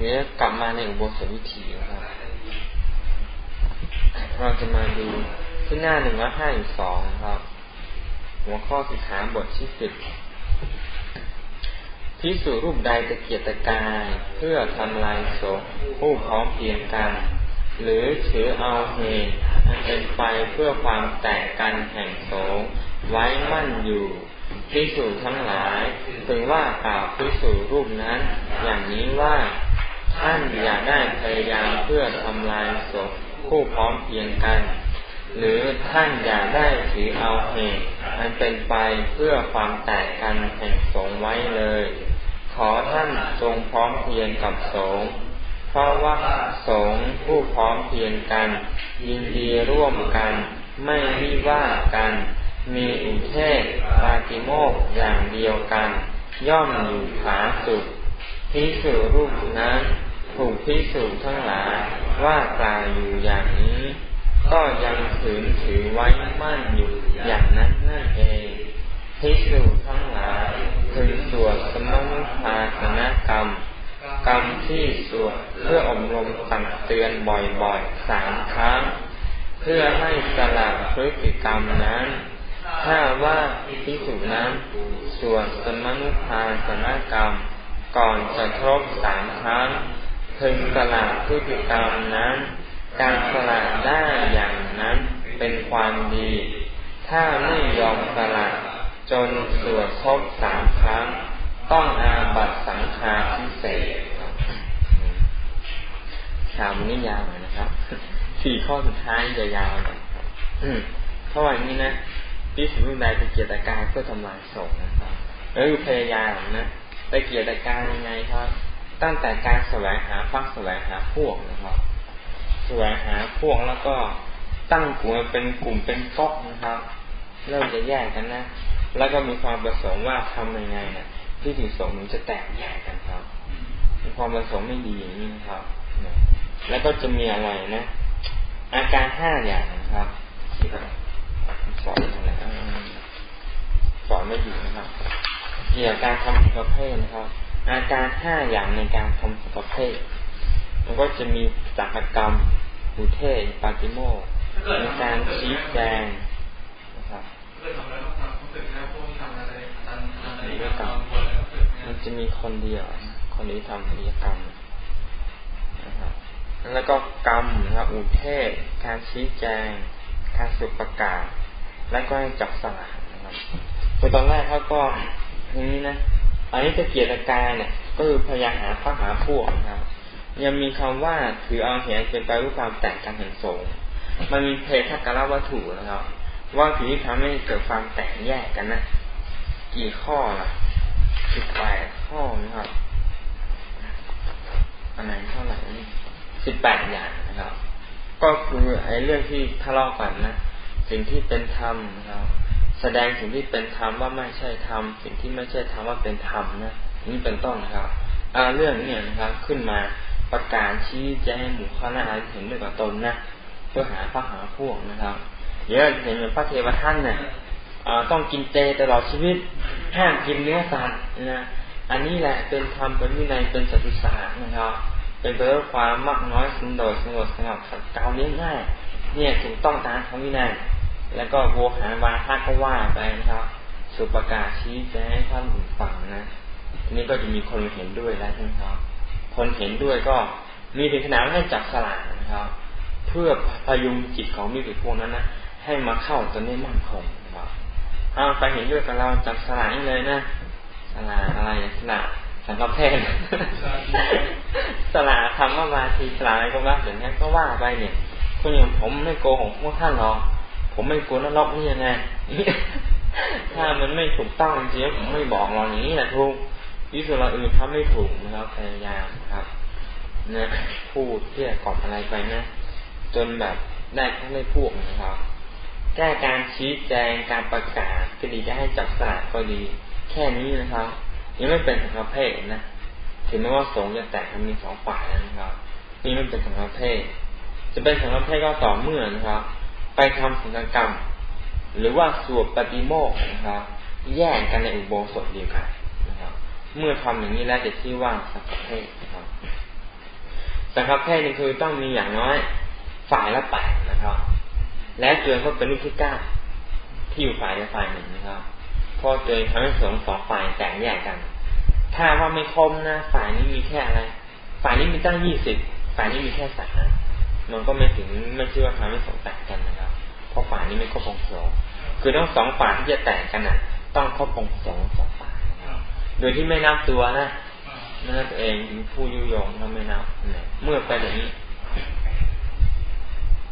เดี๋ยวกลับมาในอุโบสถวิถีนะครับ เราจะมาดูที่หน้าหนึ่งร้อยห้าสองครับ หัวข้อสิขาบทที่สิบพิสูรูปใดจะเกียรติกายเพื่อทำลายโสผู้พร้อมเพียงกัน หรือถือเอาเหตุเป็นไปเพื่อความแตกกันแห่งโสไว้มั่นอยู่พิสูจทั้งหลาย ถึงว่ากล่าวพิสูรูปนั้น อย่างนี้ว่า ท่านอย่าได้พยายามเพื่อทำลายศพผู้พร้อมเพียงกัน หรือท่านอย่าได้ถือเอาเหตุมันเป็นไปเพื่อความแตกกันแห่งสงไว้เลย ขอท่านจงพร้อมเพียงกับสงเพราะว่าสงผู้พร้อมเพียงกัน ยินดีร่วมกัน ไม่วิว่ากัน มีอุเทศปาติโมกอย่างเดียวกัน ย่อมอยู่ผาสุดพิสูรูปนั้น ถูกพิสูจทั้งหลายว่ากล่าวอยู่อย่างนี้ ก็ยังถือถือไว้มั่นอยู่อย่างนั้นนั่นเองพิสูจทั้งหลายถึงสวดสมนุภาสนกรรม กรรมที่สวดเพื่ออบรมสั่งเตือนบ่อยๆสามครั้ง เพื่อให้สลับพฤติกรรมนั้นถ้าว่าพิสูจนั้นสวดสมนุภาสนกรรม ก่อนจะครบสามครั้ง พึงสละพฤติกรรมนั้น การสละได้อย่างนั้นเป็นความดี ถ้าไม่ยอมสละจนสวดครบสามครั้ง ต้องอาบัตสังฆาพิเศษข่าวนี้ยาวหน่อยนะครับสี่ข้อสุดท้ายจะยาวหน่อยเพราะว่านี้นะพิสุรุ่นใดไปเกียรติการเพื่อทำลายสงนะครับแล้วพยายามนะไปเกียรติการยังไงครับ ตั้งแต่การแสวงหาฟักแสวงหาพวกนะครับแสวงหาพวกแล้วก็ตั้งกลุ่มเป็นกลุ่มเป็นก๊อกนะครับ เริ่มจะแยกกันนะ แล้วก็มีความประสงค์ว่าทำยังไงนะี่ยที่ถึงสงฆ์จะแตกแยกกันครับ มีความประสงค์ไม่ดีอย่างนี้นะครับ แล้วก็จะมีอะไรนะ อาการห้าอย่างนะครับสอนอะไรสอนไม่อยู่นะครับเกี่ยวกับการทำประเภทนะครับ อาการห้าอย่างในการทำสัพเพศมันก็จะมีสักกรรมอุเทศปาติโมในการชี้แจงนะครับด้วยกรรมมันจะมีคนเดียว คนนี้ทำกิจกรรมนะครับแล้วก็กรรมนะครับอุเทศ การชี้แจง การสุประกาศ และก็จับสลากนะครับคือตอนแรกเขาก็อย่างนี้นะ อันนี้จะเกียรติกายเนี่ย ก็คือพยายามหาข้อหาพวกนะครับ ยังมีคำว่าถือเอาเหตุเป็นไปรูปความแตกกันแห่งสงมันมีเพทักรวัตถุนะครับ ว่าถือที่ทำให้เกิดความแตกแยกกันนะกี่ข้อล่ะสิบแปดข้อนะครับอันไหนเท่าไหร่สิบแปดอย่างนะครับ ก็คือไอ้เรื่องที่ทะเลาะกันนะสิ่งที่เป็นธรรมนะครับ แสดงสิ่งที่เป็นธรรมว่าไม่ใช่ธรรมสิ่งที่ไม่ใช่ธรรมว่าเป็นธรรมนะนี่เป็นต้นนะครับเรื่องนี้นะครับขึ้นมาประกาศชี้แจงหมู่คณะเห็นด้วยกับตนนะเพื่อหาพระหาพวกนะครับเยอะเห็นพระเทวท่านเนี่ยต้องกินเจตลอดชีวิตห้ามกินเนื้อสัตว์นะอันนี้แหละเป็นธรรมเป็นวินัยเป็นสติสารนะครับ เป็นเรื่องความมากน้อยสันโดษสงบสงบสัตว์เกาเลี้ยงง่ายเนี่ยถูกต้องตามธรรมวินัย แล้วก็โวหารวาทะก็ว่าไปนะครับ สุประกาศชี้แจงให้ท่านฟังนะทีนี้ก็จะมีคนเห็นด้วยแล้วใช่ไหมครับ คนเห็นด้วยก็มีถึงขนาดให้จับสลากนะครับ เพื่อพยุงจิตของมิตรพวกนั้นนะให้มาเข้าตัวนี้มั่นคงนะครับเอาไปเห็นด้วยกับเราจับสลากเลยนะสลากอะไรสลากสังฆเพศสลากทำว่ามาทีสลากอะไรก็ว่าอย่างนี้ก็ว่าไปเนี่ยคนอย่างผมไม่โกหกพวกท่านหรอก ผมไม่กลัวนรกนี่ยังไงถ้ามันไม่ถูกต้องจริงๆผมไม่บอกเราอย่างนี้แหละทุกวิสุราอื่นทำไม่ถูกนะครับพยายามครับนะพูดเที่ยกอบอะไรไปนะจนแบบได้ทั้งได้พวกนะครับแก้การชี้แจงการประกาศก็ดีจะให้จับสลากก็ดี แค่นี้นะครับยังไม่เป็นสังฆเพศนะถึงแม้ว่าสงฆ์จะแตกมันมีสองฝ่ายนะครับ นี่ไม่เป็นสังฆเพศจะเป็นสังฆเพศก็ต่อเมื่อนะครับ ไปทำสังกรรม หรือว่าสวดปฏิโมกนะครับ แยกกันในอุโบสถเดียวกันนะครับ เมื่อทำอย่างนี้แล้วจะชื่อว่าสังฆเพศนะครับแต่ครับแค่นี้คือต้องมีอย่างน้อยฝ่ายละแปดนะครับ และเจอก็เป็นลูกที่เก้าที่อยู่ฝ่ายใดฝ่ายหนึ่งนะครับพอเจอทำให้สงสองฝ่ายแตกแยกกัน ถ้าว่าไม่คมนะฝ่ายนี้มีแค่อะไร ฝ่ายนี้มีตั้งยี่สิบฝ่ายนี้มีแค่สาม มันก็ไม่ถึงไม่ชื่อว่าทำให้สงแตกกันนะครับ เพราะฝ่ายนี้ไม่ครบองค์สองคือต้องสองฝ่ายที่จะแตกกันน่ะ ต้องครบองค์สองสองฝ่ายโดยที่ไม่นับตัวนะนั่นตัวเองผู้ยุยงเราไม่นับเมื่อไปแบบนี้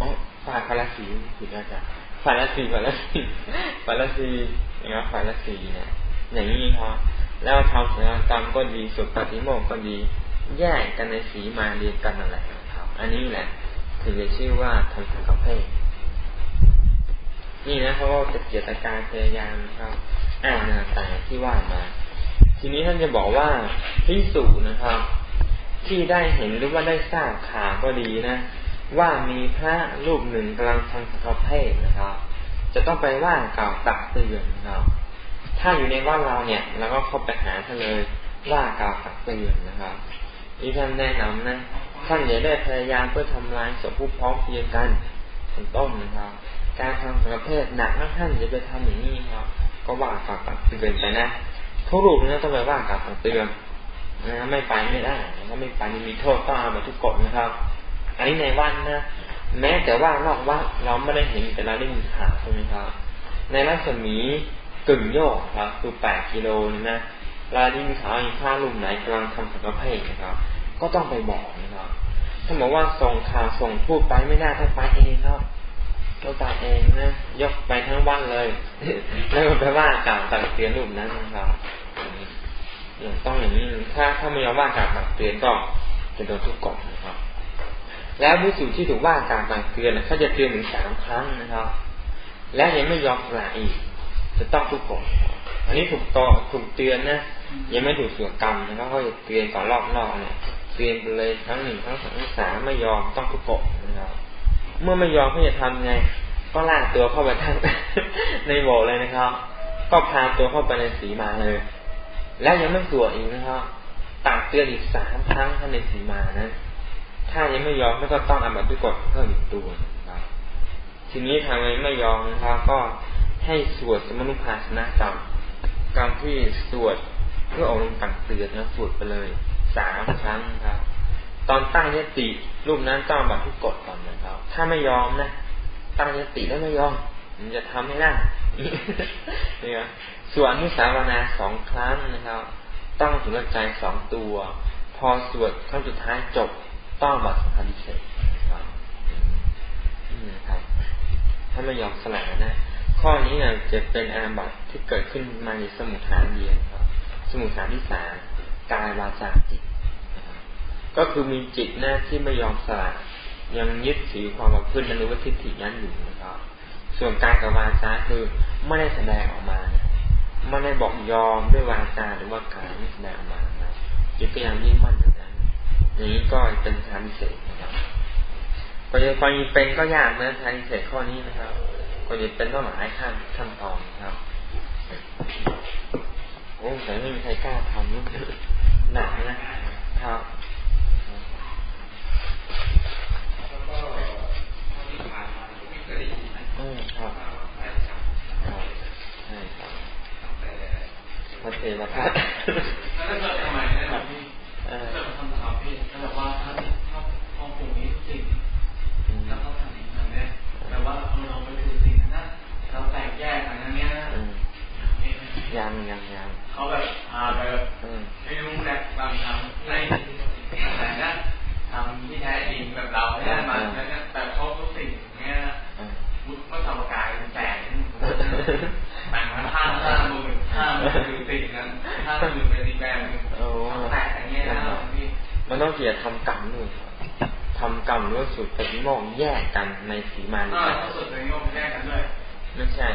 อ๋อฝ่ายพาราสีผิดอาจารย์ฝ่ายละสีฝ่ายละสีฝ่ายละสีนะครับฝ่ายละสีเนี่ยอย่างนี้ครับแล้วทำศีลกรรมก็ดีสุดปฏิโมกก็ดี แยกกันในสีมาเรียนกันนั่นแหละครับ อันนี้แหละ ถึงจะชื่อว่าทำสังกเพศนี่นะเขาก็จะเกียรติการพยายามครับอ้างต่างที่ว่ามา ทีนี้ท่านจะบอกว่าพิสูจนะครับ ที่ได้เห็นหรือว่าได้ทราบข่าวก็ดีนะ ว่ามีพระรูปหนึ่งกำลังทำสังฆเพศนะครับ จะต้องไปว่ากล่าวตักเตือนนะครับถ้าอยู่ในว่าเราเนี่ยเราก็เข้าไปหาท่านเลยว่ากล่าวตักเตือนนะครับอีท่านแนะนำนะ ท่านอย่าได้พยายามเพื่อทำลายสมผู้พร้อมเพียงกันเป็นต้นนะครับ การทำประเภทหนักนักท่านจะไปทำอย่างนี้ครับ ก็ว่ากล่าวตักเตือนไปนะทุกรูปนะต้องไปว่ากล่าวตักเตือนนะไม่ไปไม่ได้ถ้าไม่ไปมีโทษต้องเอาไปทุกกฎนะครับ อันนี้ในวันนะแม้แต่ว่านอกวัดเราไม่ได้เห็นแต่เราได้ยินข่าวใช่ไหมครับ ในรัศมีกึ่งโยกครับ คือแปดกิโลนี่นะเราได้มีข่าวอีกข้าลุมไหนกำลังทำสังเพศนะครับ ก็ต้องไปบอกนะครับถ้าบอกว่าส่งข่าวส่งพูดไปไม่ได้ถ้าไปเองครับตัวตาเองนะยกไปทั้งวันเลยแล้วก็ไปว่ากล่าวตักเตือนรูปนั้นนะครับต้องอย่างนี้ถ้าถ้าไม่ยอมว่ากล่าวตักเตือนก็จะโดนทุกข์กฎนะครับ แล้วผู้สูที่ถูกว่ากล่าวตักเตือนเขาจะเตือนถึงสามครั้งนะครับ และยังไม่ยอมสละอีก จะต้องทุกข์กฎอันนี้ถูกต่อถูกเตือนนะยังไม่ถูกส่วนกรรมนะครับเขาจะเตือนก่อนรอบนอกเนี่ย เตือนไปเลยครั้งหนึ่งครั้งสองครั้งสามไม่ยอมต้องทุกกฎนะครับเมื่อไม่ยอมเขาจะทำไง ก็ลากตัวเข้าไปทั้งในโบเลยนะครับ ก็พาตัวเข้าไปในสีมาเลย แล้วยังไม่สวดอีกนะครับตักเตือนอีกสามครั้งท่านในสีมานะถ้ายังไม่ยอมก็ต้องอาบัติกฎเพิ่มอีกตัวนะครับทีนี้ทำไมไม่ยอมนะครับก็ให้สวดสมนุภาสนะกรรมกรรมที่สวดเพื่ออบรมตักเตือนนะสวดไปเลย สามครั้งครับ ตอนตั้งยติรูปนั้นต้องบัตรทุกกฎก่อนนะครับ ถ้าไม่ยอมนะ ตั้งยติแล้วไม่ยอมมันจะทำให้ได้เนี่ยส่วนที่สาวนาสองครั้งนะครับ ต้องถึงใจสองตัว พอสวดครั้งสุดท้ายจบต้องบัตรสังฆิเศษครับนะครับ ถ้าไม่ยอมสละนะ ข้อนี้เนี่ยจะเป็นอาบัติที่เกิดขึ้นมาในสมุทฐานเดียนครับ สมุทฐานที่สาม กายวาจาจิต ก็คือมีจิตหน้าที่ไม่ยอมสละยังยึดถือความประพฤตินั้นหรือว่าทิฏฐินั้นอยู่นะครับ ส่วนการกับวาจาคือไม่ได้แสดงออกมาไม่ได้บอกยอมด้วยวาจาหรือว่าการไม่แสดงออกมานะจิตก็ยังยิ่งมั่นอยู่นั้นอย่างนี้ก็เป็นทางพิเศษนะครับก็จะไปเป็นก็ยากนะทางพิเศษข้อนี้นะครับก็จะเป็นต้องหลายขั้นขั้นตอนนะครับโอ้แต่ไม่มีใครกล้าทำ หนักนะครับพระเทวทัตแล้วก็ทำไมนะครับพี่เกิดคำถามพี่เขาบอกว่าถ้าถ้าพอปู่นี้สิ่งแล้วเขาทำอย่างนั้นเนี่ยแต่ว่าเราไปดูสิ่งนั้นเราแตกแยกอะไรนั้นเนี่ยยังยังยัง เขาแบบพาไปแบบไม่รู้แหละบางครั้งในอะไรนะทำที่แท้จริงแบบเราเนี่ยมันแต่เขาทุกสิ่งเนี่ยมุดก็ทำกายเป็นแสงแต่งมาห้าห้าหมื่นห้าหมื่นสิ่งนั้นห้าหมื่นเป็นอีกแบบนึงแต่อย่างเงี้ยนะมันต้องเกี่ยวทำกรรมด้วยทำกรรมหรือสุดปฏิโมกแยกกันในสีมานสุดปฏิโมกแยกกันด้วยไม่ใช่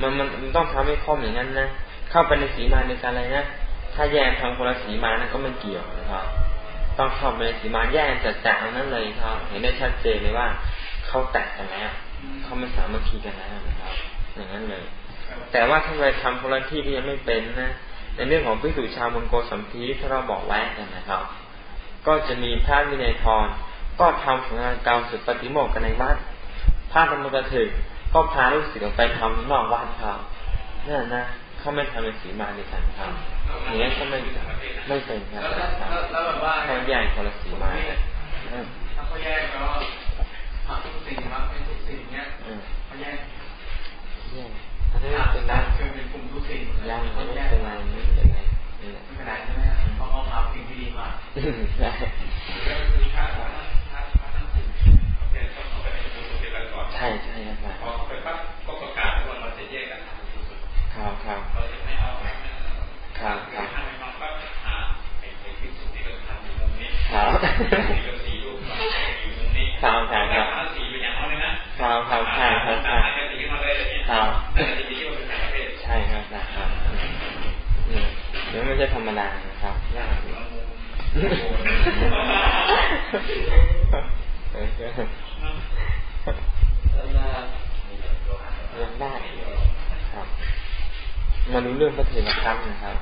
มันมันต้องทำให้ครบอย่างนั้นนะ เข้าไปในสีมาในการอะไรนะถ้าแยกทำคนละสีมานั้นก็ไม่เกี่ยวนะครับ ต้องเข้าไปในสีมาแยกจัดจากนั้นเลยครับ เห็นได้ชัดเจนเลยว่าเขาแตกกันแล้วเขาไม่สามารถคีกันแล้วนะครับ อย่างนั้นเลย แต่ว่าถ้าไปทำคนละที่ที่ยังไม่เป็นนะในเรื่องของพิสูจชาวมณโกสัมพีถ้าเราบอกไว้กันนะครับ ก็จะมีพระวินัยทรก็ทำผลงานกรรมสุดปฏิโมกกันในวัดพระธรรมกถึกก็พาลูกศิษย์ไปทำนอกวัดครับนั่นนะ เขาไม่ทำเป็นสีมาในการทำอย่างนี้เขาไม่ไม่เป็นครับแล้วแบบว่าเขาแยกคนละสีมาถ้าเขาแยกก็พระทุกสิ่งพระเป็นทุกสิ่งเนี้ยเขาแยกแยกอันนี้เป็นด้านคือเป็นกลุ่มทุกสิ่งยังไม่เป็นไรไม่เป็นไรไม่เป็นไรใช่ไหมเพราะเขาทำสิ่งที่ดีกว่าใช่ใช่ใช่ครับพอเขาไปปั๊บก็ ครับครับเราจะไม่เอาครับครับถ้าไม่ฟังปั๊บอ่าไอ้ไอ้ที่สุดที่เราทำอยู่มุมนี้ครับที่เราสีรูปอยู่มุมนี้ครับครับครับสีอยู่อย่างนั้นนะครับครับใช่ครับใช่สีมาเลยเนี่ยครับสีที่มันเป็นสายประเภทใช่ครับครับเดี๋ยวไม่ใช่ธรรมดานะครับยากยังได้ครับ มาดูเรื่องพระเทวทัตนะครับ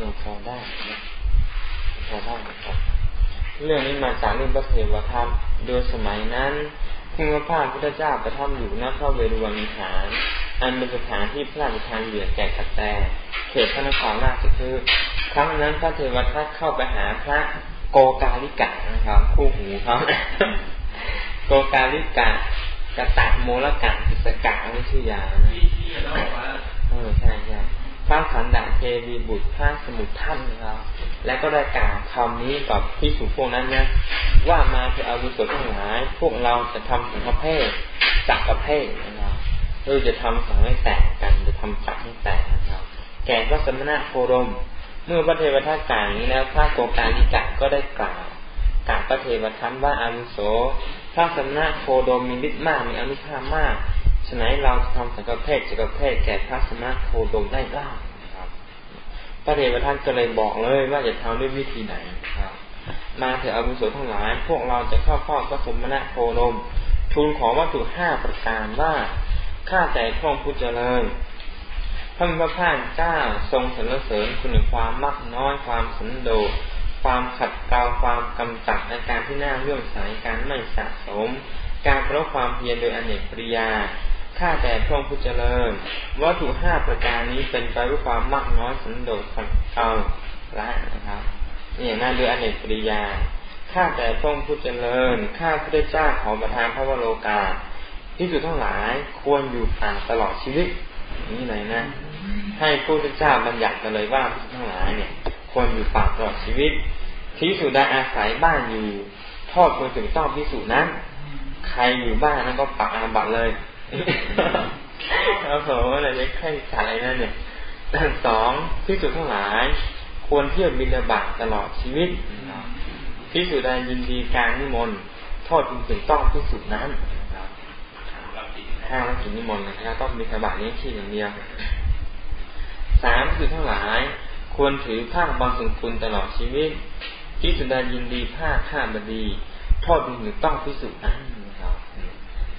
ลงพอได้พอได้ครับเรื่องนี้มาจากเรื่องพระเทวทัตโดยสมัยนั้นคุณพระพาพุทธเจ้าประทับอยู่ณพระเวรุวันวิหาร อันเป็นสถานที่พระราชทานเหลือแก่กัตแตเขตพระนครราชคือ ครั้งนั้นพระเทวทัตเข้าไปหาพระโกกาลิกะนะครับคู่หูเขาโกกาลิกะกระตะโมลกะกิสกะไม่ชื่อยานะ เออใช่ใช่พระขันดาเทวีบุตรพระสมุทท่านนะครับ และก็ได้กล่าวคำนี้กับที่สุพวกนั้นนะว่ามาเถออาวุโสทั้งหลาย พวกเราจะทำสังฆเพศจักประเภทนะครับเราจะทำสังให้แตกกันจะทำจักให้แตกนะครับ แก่พระสมณะโคดม เมื่อพระเทวทัตกล่าวนี้แล้วพระโกกาลิกะก็ได้กล่าวกล่าวพระเทวทัตว่าอาวุโสพระสมณะโคดมมีฤทธิ์มากมีอนุภาพมาก ฉะนั้นเราจะทำสังฆเพศจักรเพศแก่พระสมณะโคดมได้บ้างครับพระเทวทัตก็เลยบอกเลยว่าจะทำด้วยวิธีไหนครับมาเถอะอาวุโสทั้งหลาย พวกเราจะเข้าเฝ้าพระสมณะโคดมทูลขอวัตถุห้าประการว่าข้าแต่พระองค์ผู้เจริญพระมิพระพาเจ้าทรงสรรเสริญคุณความมากน้อยความสันโดษความขัดเกลาความกำจัดในการที่น่าเลื่อมใสการไม่สะสม การเพราะความเพียรโดยอเนกปริยา ข้าแต่พระองค์ผู้เจริญ วัตถุห้าประการนี้เป็นไปด้วยความมากน้อยสันโดษขัดเกลาละนะครับนี่น่าดยอเนกปริยา ข้าแต่พระองค์ผู้เจริญ ข้าพระเจ้าขอประทานพระวโรกาที่สุดทั้งหลายควรอยู่ป่าตลอดชีวิต นี่ไหนนะ ให้พระพุทธเจ้าบัญญัติเลยว่าที่ทั้งหลายเนี่ย ควรอยู่ป่าตลอดชีวิต ที่สุดได้อาศัยบ้านอยู่ทอดควรถึงต้องพิสูจนั้น ใครอยู่บ้านนั้นก็ปักอาบัตเลย เอาผมอะไรจะแค่ใส่นั่นเนี่ยสองที่สุดทั้งหลาย ควรเที่ยวบินบาตตลอดชีวิตที่สุดได้ยินดีการนิมนต์ทอดถึงต้องพิสูจนั้นห้ามรับกินนิมนต์นะครับต้องมีสบานี้ยงที่อย่างเดียวสามคือทั้งหลาย ควรถือผ้าบางสกุลตลอดชีวิตที่สุดายินดีผ้าข้าบดีทอดถึงต้องพิสูจน์นั้น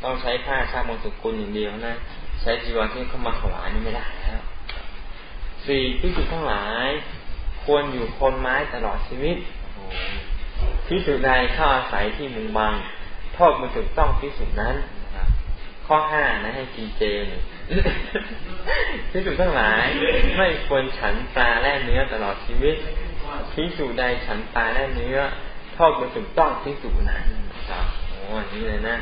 ต้องใช้ผ้าชาบงสกุลอย่างเดียวนะ ใช้จีวรที่เข้ามาถวายนี่ไม่ได้แล้วสี่พิสุทั้งหลาย ควรอยู่คนไม้ตลอดชีวิตพิสุใดเข้าอาศัยที่มุงบังโทษมันถูกต้องพิสุนั้นข้อห้านะให้กินเจนพิสูจทั้งหลาย ไม่ควรฉันปลาและเนื้อตลอดชีวิตพิสูจใดฉันปลาและเนื้อโทษมันถูกต้องพิสูจนั้นครับโอ้อันนี้เลยนะ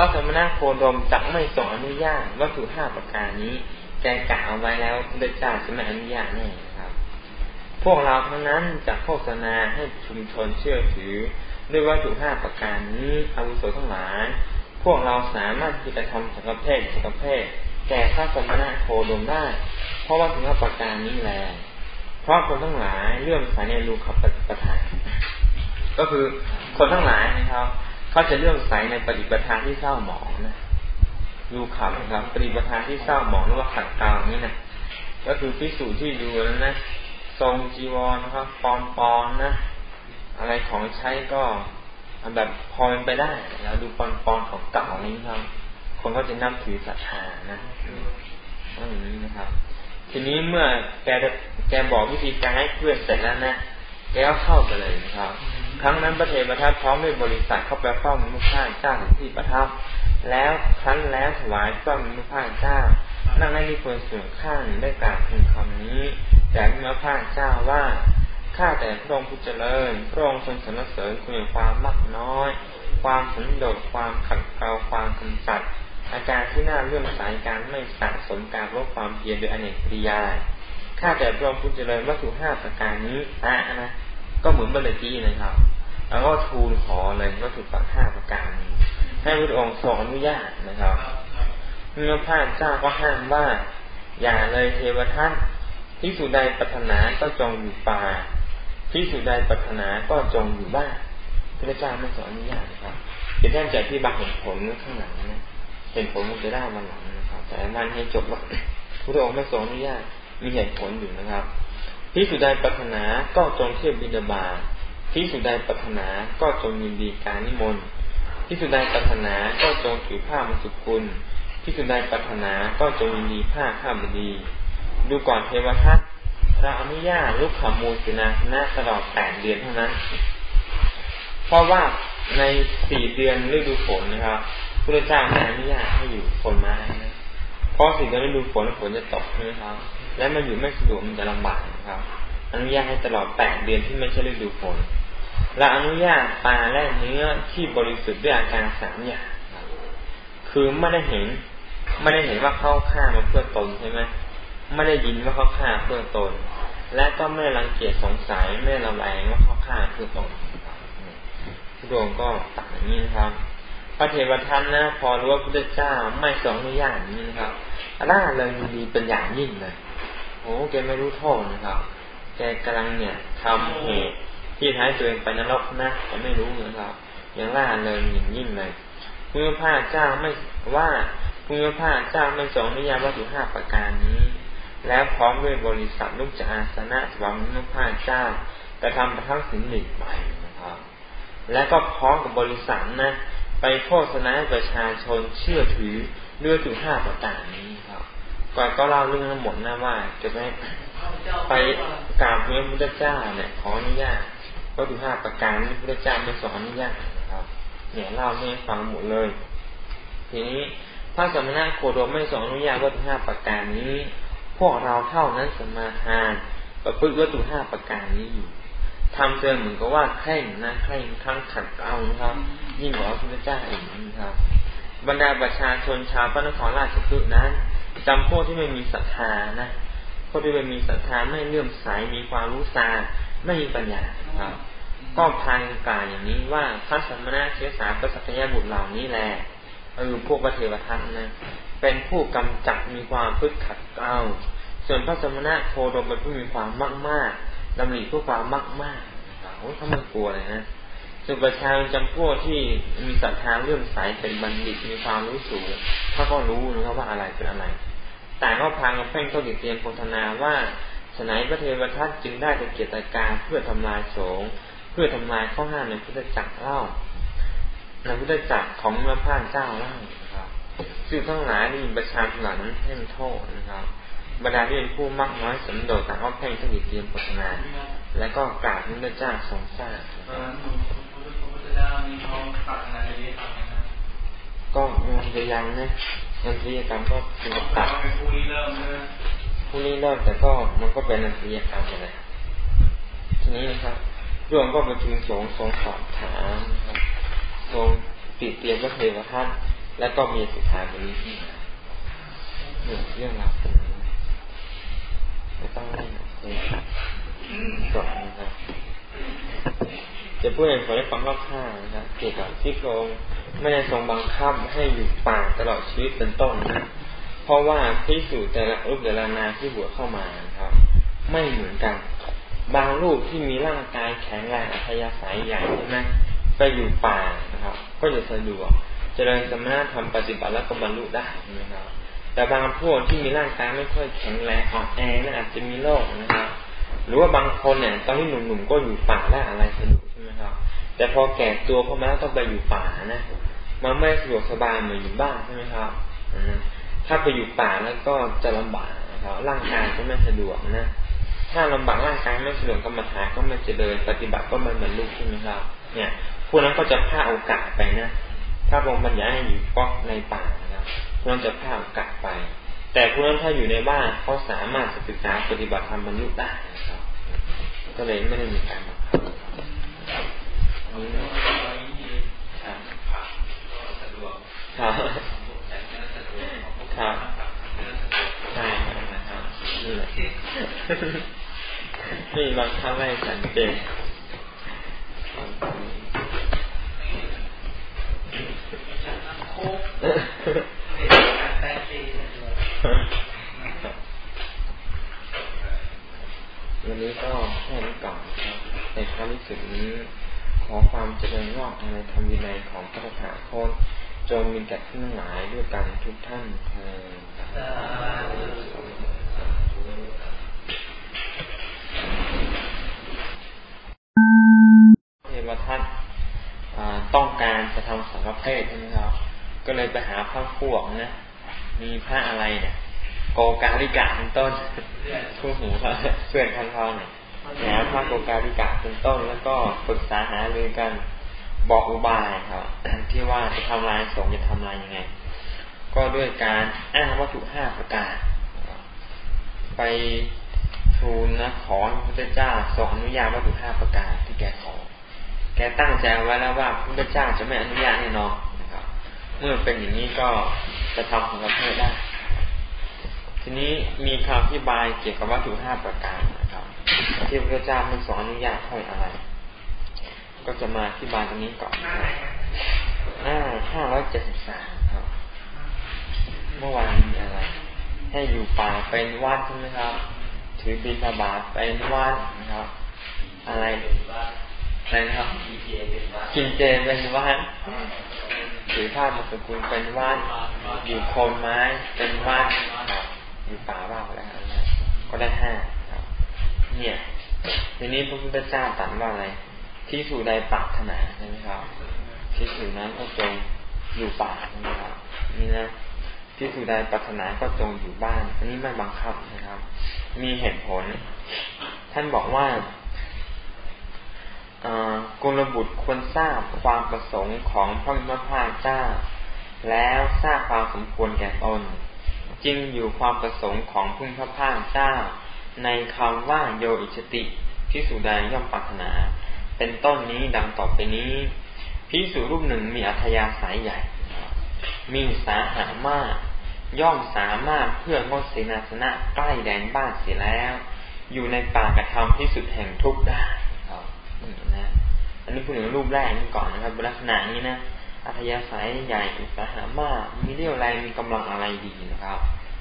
ระสมณะโคดมจักไม่ส่งอนุญาตวัตถุห้าประการนี้แกกล่าวไว้แล้วพระเจ้าจะไม่อนุญาตแน่ครับ พวกเราทั้งนั้นจะโฆษณาให้ชุมชนเชื่อถือ ด้วยวัตถุห้าประการนี้อาวุโสทั้งหลาย พวกเราสามารถที่จะทำสังฆเพศสังฆเพศแก่พระสมณะโคดมได้ เพราะว่าถึงประการนี้แลเพราะคนทั้งหลายเรื่องสายในรูขับปฏิปทานก็คือคนทั้งหลายนะครับ เขาจะเรื่องสในปฏิปทานที่เศร้าหมองนะรูขับนะครับ ปฏิปทานที่เศร้าหมองหรือว่าขัดเกลานี้นะก็คือพิสูจน์ที่ดูแล้วนะทรงจีวรนะครับปอนปอนนะอะไรของใช้ก็แบบพอเป็นไปได้แล้วดูปอนปอนของเก่าอะไรนี้ครับคนก็จะนับถือศรัทธานะอย่างนี้นะครับ ทีนี้เมื่อแกแกบอกวิธีการให้เพื่อนเสร็จแล้วนะแกก็เข้าไปเลยนะครับ ครั้งนั้นพระเทวทัตพร้อมด้วยบริษัทเข้าไปเฝ้ามุขข้าเจ้าที่ประทับ แล้วครั้นแล้วถวายเฝ้ามุขข้าเจ้า นั่งในนิพนธ์ส่วนข้างได้กล่าวถึงคำนี้แต่มุขข้าเจ้าว่าข้าแต่พระองค์ผู้เจริญพระองค์ทรงสรรเสริญคุณความมากน้อย ความสันโดษความขัดเกลาความกำจัดอาการที่น่าเลื่อมสายการไม่สะสมการลดความเพียรโดยอเนกปริยาข้าแต่พระองค์ผู้เจริญวัตถุห้าประการนี้อะนะ ก็เหมือนเบัลลกี้นะครับ แล้วก็ทูลขอเลยวัตถุประห้าประการนี้ให้พระองค์ทรงอนุญาตนะครับเมื่อพระเจ้าก็ห้ามว่า อย่าเลยเทวทัตที่สุดใดปรารถนาก็จงอยู่ป่าที่สุดใดปรารถนาก็จงอยู่บ้านพระเจ้าไม่ทรงอนุญาตนะครับเดี๋ยวท่านจะที่บางเห็นผลข้างหลังนะเห็นผลมันจะได้มาหลังนะครับ แต่มันให้จบว่าพระองค์ไม่ทรงอนุญาตมีเหตุผลอยู่นะครับ ที่สุใดปรารถนาก็จงเที่ยวบิดาบาที่สุใดปรารถนาก็จงยินดีการนิมนต์ที่สุใดปรารถนาก็จงถือผ้ามาสุกุลที่สุใดปรารถนาก็จงยินดีผ้าข้าบดี ดูก่อนเทวทัตเราอนุญาตลุกขมูลสินาคณะตลอดแปดเดือนเท่านั้น เพราะว่าในสี่เดือนฤดูฝนนะครับพระเจ้าไม่อนุญาตให้อยู่ฝนมานะเพราะสี่เดือนฤดูฝนฝนจะตกใช่ไหมครับ และมันอยู่ไม่สะดวกมันจะลำบากนะครับ อนุญาตให้ตลอดแปดเดือนที่ไม่ใช่ฤดูฝนและอนุญาตปลาและเนื้อที่บริสุทธิ์ด้วยอาการสามอย่างคือไม่ได้เห็น ไม่ได้เห็นว่าเข้าฆ่ามาเพื่อตนใช่ไหมไม่ได้ยินว่าเขาฆ่าเพื่อตน และก็ไม่รังเกียจสงสัยไม่ระแวงว่าเขาฆ่าเพื่อตนพระองก็ตัดอย่างนี้นะครับพระเทวทัตนะพอรู้ว่าพระเจ้าไม่ทรงอนุญาตอย่างนี้นะครับร่าเลยดีเป็นอย่างยิ่งเลย โอ้แกไม่รู้โทษนะครับ แกกำลังเนี่ยทำเหตุที่ท้ายตัวเองไปนรกนะแกไม่รู้นะครับย่างล่าเลยอย่งยิ่งเลยพุทธพระเจ้าไม่ว่าพุทธพระเจ้าไม่ทรงนุญาตวัตถุห้าประการนี้ แล้วพร้อมด้วยบริษัทลูกจอาสนะสวามิพระเจ้ากระทำประทังสินหนึ่งไปนะครับ และก็พร้อมกับบริษัทนะ ไปโฆษณาให้ประชาชนเชื่อถือด้วยถึงห้าประการนี้ ก่อนก็เล่าเรื่องทั้งหมดนะว่าจะไปไปกราบพระพุทธเจ้าเนี่ยขออนุญาตก็ถึงห้าประการที่พระเจ้าไม่สอนอนุญาตนะครับ เนี่ยเล่าให้ฟังหมดเลย ทีนี้พระสมณะโคดมไม่สอนอนุญาตว่าถึงห้าประการนี้ พวกเราเท่านั้นสมาทานประพฤติวัตถุห้าประการนี้อยู่ทำเตือนเหมือนกับว่าแข่งนะแข่งทั้งขัดเอานะครับ ยิ่งกว่าพระพุทธเจ้าอีกนะครับ บรรดาประชาชนชาวพระนครราชคฤห์นั้น จำพวกที่ไม่มีศรัทธานะพวกที่ไม่มีศรัทธาไม่เลื่อมใสมีความรู้ซาไม่มีปัญญาครับก็พายกล่าวอย่างนี้ว่าพระสมณะเชื้อสายพระสักยบุตรเหล่านี้แหละเออพวกพระเทวทัตนะเป็นผู้กำจัดมีความพึกขัดเกลาส่วนพระสมณะโคดมเป็นผู้มีความมากมากดำริผู้ความมากมากโอ้ทำไมกลัวเลยนะ สุประชาจำพวกที่มีศรัทธาเรื่องสายเป็นบัณฑิตมีความรู้สูงเขาก็รู้นะครับว่าอะไรเป็นอะไรแต่ก็พากันเพ่งเข้าติเตียนโพธนาว่าฉนัยพระเทวทัตจึงได้ตะเกียรติการเพื่อทำลายโสงเพื่อทำลายข้อห้ามในพุทธจักรเล่าในพุทธจักรของพระพานเจ้าเล่านะครับซึ่งทั้งหลายนี่ประชาชนหลังนั้นเพ่งโทษนะครับบรรดาที่เป็นผู้มากน้อยสันโดษต่างก็เพ่งเข้าติเตียนโพธนา และก็กราบพระเจ้าทรงทราบ ก็มันจะยังนะนันทรียกรรมก็เป็นตัดผู้นี้เริ่มนะผู้นี้เริ่มแต่ก็มันก็เป็นนันทรียกรรมอะไรทีนี้นะครับรวมก็ประชุมสงฆ์ทรงสอบถามนะครับทรงติดเตียนพระเทวทัตและก็มีสุธาบนี้ที่มาเรื่องราวเป็นไม่ต้องเล่นเลยจบนะครับ จะพูดให้ฟังได้ฟังรอบข้างนะครับเกี่ยวกับที่พระองค์ไม่ได้ทรงบังคับให้อยู่ป่าตลอดชีวิตเป็นต้นนะ เพราะว่าพิสูจแต่ละรูปแต่ละนาที่บวชเข้ามาครับ ไม่เหมือนกัน บางรูปที่มีร่างกายแข็งแรงอัธยาศัยใหญ่ใช่ไหมไปอยู่ป่านะครับ ก็จะสะดวกเจริญสมณธรรมปฏิบัติแล้วก็บรรลุได้นะครับ แต่บางพวกที่มีร่างกายไม่ค่อยแข็งแรงอ่อนแอนั่นอาจจะมีโรคนะครับ หรือว่าบางคนเนี่ยตอนที่หนุ่มๆก็อยู่ป่าได้อะไรสะดวกใช่ไหมครับ แต่พอแก่ตัวเข้ามาต้องไปอยู่ป่านะมันไม่สะดวกสบายเหมือนอยู่บ้านใช่ไหมครับถ้าไปอยู่ป่าแล้วก็จะลำบากนะครับร่างกายก็ไม่สะดวกนะถ้าลำบากร่างกายไม่สะดวกกรรมฐานก็ไม่เจริญปฏิบัติก็ไม่บรรลุใช่ไหมครับ เนี่ยพวกนั้นก็จะพลาดโอกาสไปนะถ้าลงบัญญัติให้อยู่ป๊อกในป่านะครับพวกนั้นจะพลาดโอกาสไป แต่พวกนั้นถ้าอยู่ในบ้านเขาสามารถศึกษาปฏิบัติธรรมบรรลุได้ ก็เลยไม่ได้มีการครับครับใช่นะครับนี่แหละนี่บางครั้งไม่สังเกตวันนี้ก็แค่นี้ก่อนครับในครั้งที่สุดนี้ขอความเจริญงอกในธรรมวินัยของพระธาคตจงมีแก่ท่านหลายด้วยกันทุกท่านเทวทัตต้องการจะทำสังฆเพศใช่ไหมครับ ก็เลยไปหาพระพวกนะ มีพระอะไรเนี่ยโกกาลิกาเป็นต้นคู่หูเขาเพื่อนคันทอเนี่ย หาพระโกกาลิกาเป็นต้นแล้วก็ปรึกษาหารือกันบอกอุบายครับที่ว่าจะทำลายสงจะทำลายยังไง ก็ด้วยการอ้างวัตถุห้าประการ ไปทูลนะขอพระพุทธเจ้าทรงอนุญาตวัตถุห้าประการที่แกขอ แกตั้งใจไว้แล้วว่าพระพุทธเจ้าจะไม่อนุญาตแน่นอนนะครับ เมื่อเป็นอย่างนี้ก็จะทำของประเทศได้ ทีนี้มีคำอธิบายเกี่ยวกับวัตถุห้าประการ ที่พระพุทธเจ้าไม่ทรงอนุญาตเท่าอะไร ก็จะมาที่บานตรงนี้ก่อนหน้าห้าร้อยเจ็ดสิบสามครับ เมื่อวานมีอะไร ให้อยู่ป่าเป็นวัดใช่ไหมครับ ถือบินบาตเป็นวัดนะครับ อะไรอะไรนะครับ กินเจเป็นวัดถือผ้ามาสกุลเป็นวัดอยู่โคนไม้เป็นวัดครับอยู่ป่าว่าอะไรครับก็ได้ห้าครับ เนี่ยทีนี้พระพุทธเจ้าตรัสว่าอะไรที่สู่ใดปรารถนาใช่ไหมครับที่สู่นั้นก็จงอยู่ป่าใช่ไหมครับนี่นะที่สู่ใดปรารถนาก็จงอยู่บ้าน อันนี้ไม่บังคับนะครับ มีเหตุผล ท่านบอกว่ากุลบุตรควรทราบความประสงค์ของพระมิตรภาคเจ้า แล้วทราบความสมควรแก่ตนจึงอยู่ความประสงค์ของพึ่งพระภาคเจ้า ในคำว่าโยอิชติที่สุดใดย่อมปรารถนา เป็นต้นนี้ดังต่อไปนี้พิสูรูปหนึ่งมีอัธยาศัยใหญ่ มีสาหามากย่อมสามารถเพื่องดเสนาสนะใกล้แดนบ้านเสียแล้ว อยู่ในป่ากระทำที่สุดแห่งทุกข์ได้ครับนะอันนี้พูดถึงรูปแรกนี่ก่อนนะครับลักษณะนี้นะอัธยาศัยใหญ่อุตสาหามากมีเรี่ยวแรงมีกำลังอะไรดีนะครับ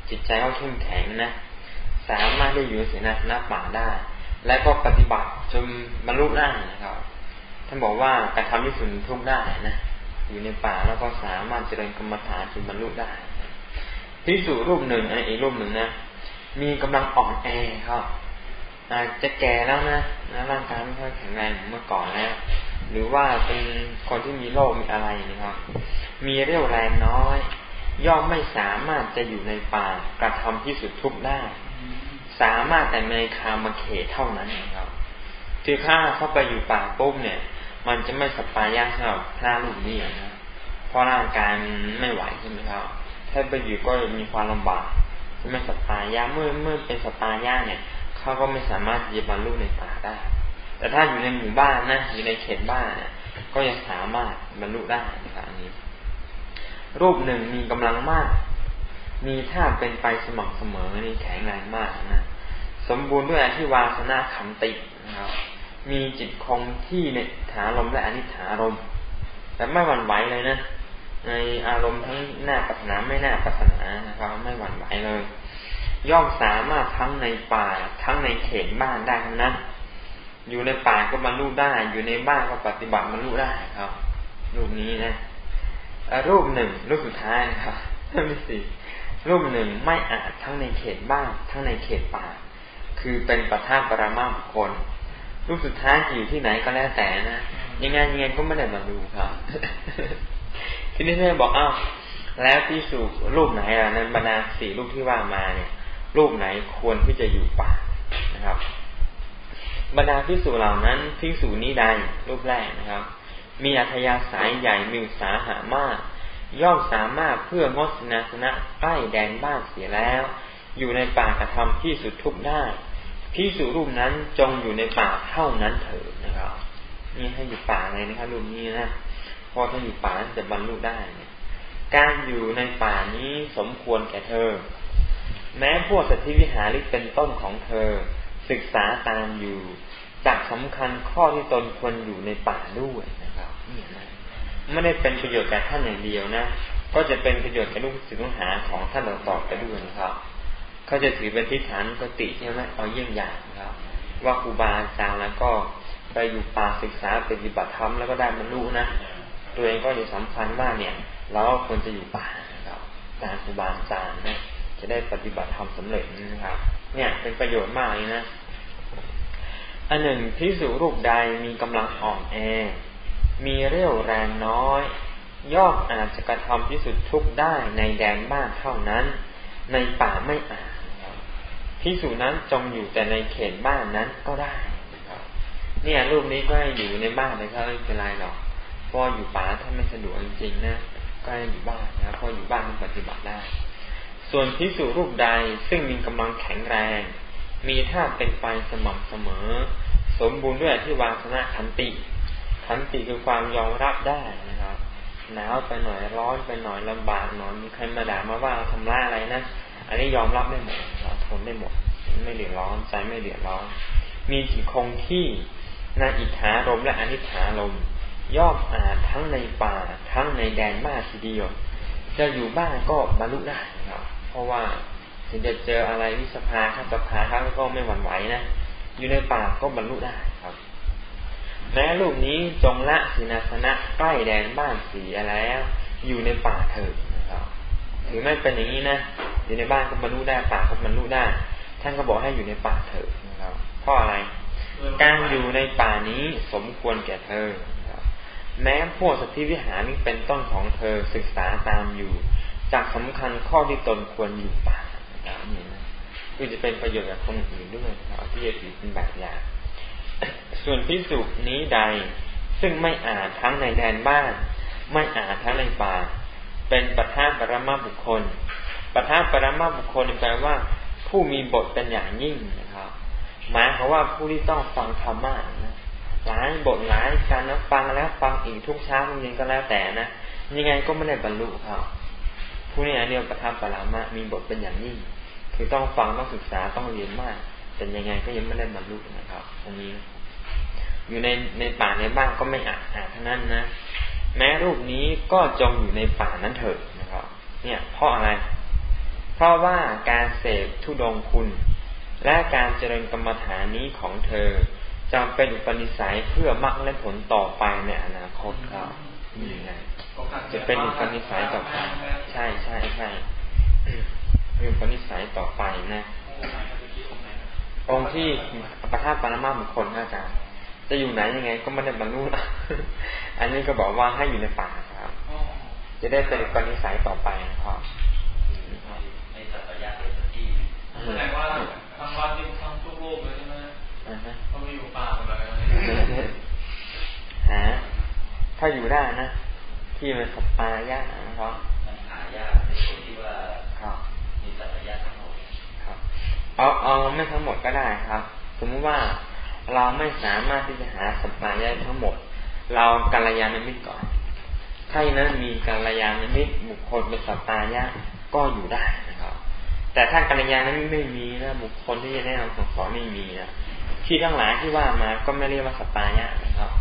จิตใจก็เข้มแข็งนะ สามารถได้อยู่เสนาสนะป่าได้ และก็ปฏิบัติจนบรรลุได้นะครับท่านบอกว่ากระทำที่สุดทุกได้นะอยู่ในป่าแล้วก็สามารถเจริญกรรมฐานจนบรรลุได้พิสูรรูปหนึ่งอันอีกรูปหนึ่งนะมีกำลังอ่อนแอครับอาจจะแก่แล้วนะนะร่างกายไม่ค่อยแข็งแรงเมื่อก่อนแล้วหรือว่าเป็นคนที่มีโรคมีอะไรนะครับ มีเรี่ยวแรงน้อย ย่อมไม่สามารถจะอยู่ในป่ากระทำที่สุดทุกได้ สามารถแต่ในคามาเขตเท่านั้นครับคือถ้าเข้าไปอยู่ป่าปุ๊บเนี่ย มันจะไม่สปายาสำหรับพระลูกนี่นะเพราะร่างกายมันไม่ไหวใช่ไหมครับ ถ้าไปอยู่ก็มีความลำบากไม่สปายาเมื่อเมื่อเป็นสปายาเนี่ยเขาก็ไม่สามารถจะบรรลุในป่าได้ แต่ถ้าอยู่ในหมู่บ้านนะอยู่ในเขตบ้านเนี่ยก็ยังสามารถบรรลุได้นะครับอันนี้ รูปหนึ่งมีกำลังมาก มีท่าเป็นไปสม่ำเสมอนี่แข็งแรงมากนะ สมบูรณ์ด้วยอธิวาสนาขันตินะครับมีจิตคงที่ในฐานลมและอนิถารมแต่ไม่หวั่นไหวเลยนะ ในอารมณ์ทั้งหน้าปัถนาไม่หน้าปัถนานะครับ ไม่หวั่นไหวเลย ย่อมสามารถทั้งในป่าทั้งในเขตบ้านได้ทั้งนั้นอยู่ในป่าก็บรรลุได้ อยู่ในบ้านก็ปฏิบัติบรรลุได้ครับ รูปนี้นะรูปหนึ่งรูปสุดท้ายนะครับรูปที่สี่รูปหนึ่งไม่อาจทั้งในเขตบ้านทั้งในเขตป่า คือเป็นประธานปรามาบุคคลรูปสุดท้ายอยู่ที่ไหนก็แล้วแต่นะยังไงยังไงก็ไม่ได้มาดูครับทีนี้ท่านบอกอ้าวแล้วที่สูรูปไหนอะในบรรดาสี่รูปที่ว่ามาเนี่ย รูปไหนควรที่จะอยู่ป่านะครับ บรรดาพิสูจเหล่านั้นพิสูจนี้ใดรูปแรกนะครับ มีอัธยาศัยใหญ่มีอุตสาหามากย่อมสามารถเพื่อมดสนาสนะใกล้แดนบ้านเสียแล้ว อยู่ในป่ากระทำที่สุดทุกได้ พิสูรูปนั้นจงอยู่ในป่าเท่านั้นเถิดนะครับ นี่ให้อยู่ป่าเลยนะครับรูปนี้นะพอถ้าอยู่ป่าจะบรรลุได้เนี่ยการอยู่ในป่านี้สมควรแก่เธอ แม้พวกสัตวิหาริเป็นต้นของเธอ ศึกษาตามอยู่จากสำคัญข้อที่ตนควรอยู่ในป่าด้วยนะครับนี่นะไม่ได้เป็นประโยชน์แก่ท่านอย่างเดียวนะ ก็จะเป็นประโยชน์แก่ลูกศิษย์ลูกหาของท่านต่อไปด้วยนะครับ เขาจะถือเป็นทิฏฐานกติใช่ไหมเอาเยี่ยงอย่างครับ ว่าครูบาอาจารย์แล้วก็ไปอยู่ป่าศึกษาปฏิบัติธรรมแล้วก็ได้บรรลุนะตัวเองก็จะสำคัญว่าเนี่ย เราควรจะอยู่ป่านะครับตามครูบาอาจารย์นะจะได้ปฏิบัติธรรมสาเร็จนะครับ เนี่ยเป็นประโยชน์มากเลยนะอันหนึ่งพิสูรูปใดมีกำลังอ่อนแอ มีเรี่ยวแรงน้อย ย่อมอาจจะกระทำพิสุทธิทุกได้ในแดนบ้านเท่านั้น ในป่าไม่อาจ พิสูจนั้นจงอยู่แต่ในเขตบ้านนั้นก็ได้เนี่ยรูปนี้ก็ให้อยู่ในบ้านเลยครับไม่เป็นไรหรอกพออยู่ป่าถ้าไม่สะดวกจริงๆนะก็ให้อยู่บ้านนะพออยู่บ้านปฏิบัติได้ ส่วนพิสูจรูปใดซึ่งมีกำลังแข็งแรง มีท่าเป็นไปสม่ำเสมอ สมบูรณ์ด้วยที่วางชนะขันติขันติคือความยอมรับได้นะครับหนาวไปหน่อยร้อนไปหน่อยลำบากหน่อยมีใครมาด่ามาว่าทำร้ายอะไรนะอันนี้ยอมรับได้หมด ทนได้หมด ไม่เดือดร้อนใจไม่เดือดร้อน มีจิตคงที่ในอิทธารมและอนิถารมย่อมอาจทั้งในป่าทั้งในแดนมากทีเดียวจะอยู่บ้านก็บรรลุได้ครับเพราะว่าถึงจะเจออะไรวิสภาข้าสภาครับก็ไม่หวั่นไหวนะอยู่ในป่าก็บรรลุได้ครับแม้ลูกนี้จงละสินาสนะใกล้แดนบ้านเสียแล้ว อยู่ในป่าเถิด นะครับถือไม่เป็นอย่างนี้นะอยู่ในบ้านก็บรรลุได้ป่าก็บรรลุได้ ท่านก็บอกให้อยู่ในป่าเถิดนะครับเพราะอะไร การอยู่ในป่านี้สมควรแก่เธอแม้พวกสถิวิหารนี้เป็นต้นของเธอศึกษาตามอยู่จากสำคัญข้อที่ตนควรอยู่ป่านะครับนี่นะคือจะเป็นประโยชน์กับคนอื่นด้วยนะครับที่จะถือเป็นแบบอย่างส่วนพิสุนี้ใดซึ่งไม่อาจทั้งในแดนบ้าน ไม่อาจทั้งในป่า เป็นปัทาปรมาบุคคลปัทาปรมาบุคคลแปลว่า ผู้มีบทเป็นอย่างยิ่งนะครับหมายความว่าผู้ที่ต้องฟังธรรมะนะหลายบทหลายการนะฟังแล้วฟังอีกทุกเช้าทุกเย็นก็แล้วแต่นะยังไงก็ไม่ได้บรรลุครับผู้นี้เรียกประทับปรามะมีบทเป็นอย่างยิ่ง คือต้องฟังต้องศึกษาต้องเรียนมากแต่ยังไงก็ยังไม่ได้บรรลุนะครับตรงนี้ อยู่ในในป่าในบ้านก็ไม่อ่าจอาจทั้งนั้นนะ แม้รูปนี้ก็จงอยู่ในป่านั้นเถิดนะครับ เนี่ย เพราะอะไร เพราะว่าการเสพทุดงคุณ และการเจริญกรรมฐานนี้ของเธอจำเป็นอุปนิสัยเพื่อมรรคและผลต่อไปในอนาคตครับนี่ไงจะเป็นอุปนิสัยต่อไป ใช่ใช่ใช่เป็นอุปนิสัยต่อไปนะองค์ที่ประทับปรมาบุคคลอาจารย์ จะอยู่ไหนยังไง ก็ไม่ได้บรรลุอันนี้ก็บอกว่าให้อยู่ในป่าครับ จะได้เป็นอุปนิสัยต่อไปครับในสัตยะเลยที่แสดงว่าทั้งวันที่ทั้งทุกโลกเลยใช่ไหมเขาไม่อยู่ป่าเลยฮะถ้าอยู่ได้นะ ที่มันสัปปายะนะครับมันหายากในคนที่ว่าครับมีสัปปายะทั้งหมดครับ เอาเอาไม่ทั้งหมดก็ได้ครับ สมมุติว่า เราไม่สามารถที่จะหาสัปปายะทั้งหมด เรากัลยาณมิตรก่อน ถ้าอย่างนั้นมีกัลยาณมิตรบุคคลเป็นสัปปายะก็อยู่ได้นะครับ แต่ถ้ากัลยาณมิตรไม่มีนะบุคคลที่จะแนะนำสอนไม่มีนะที่ทั้งหลายที่ว่ามาก็ไม่เรียกว่าสปายะนะครับ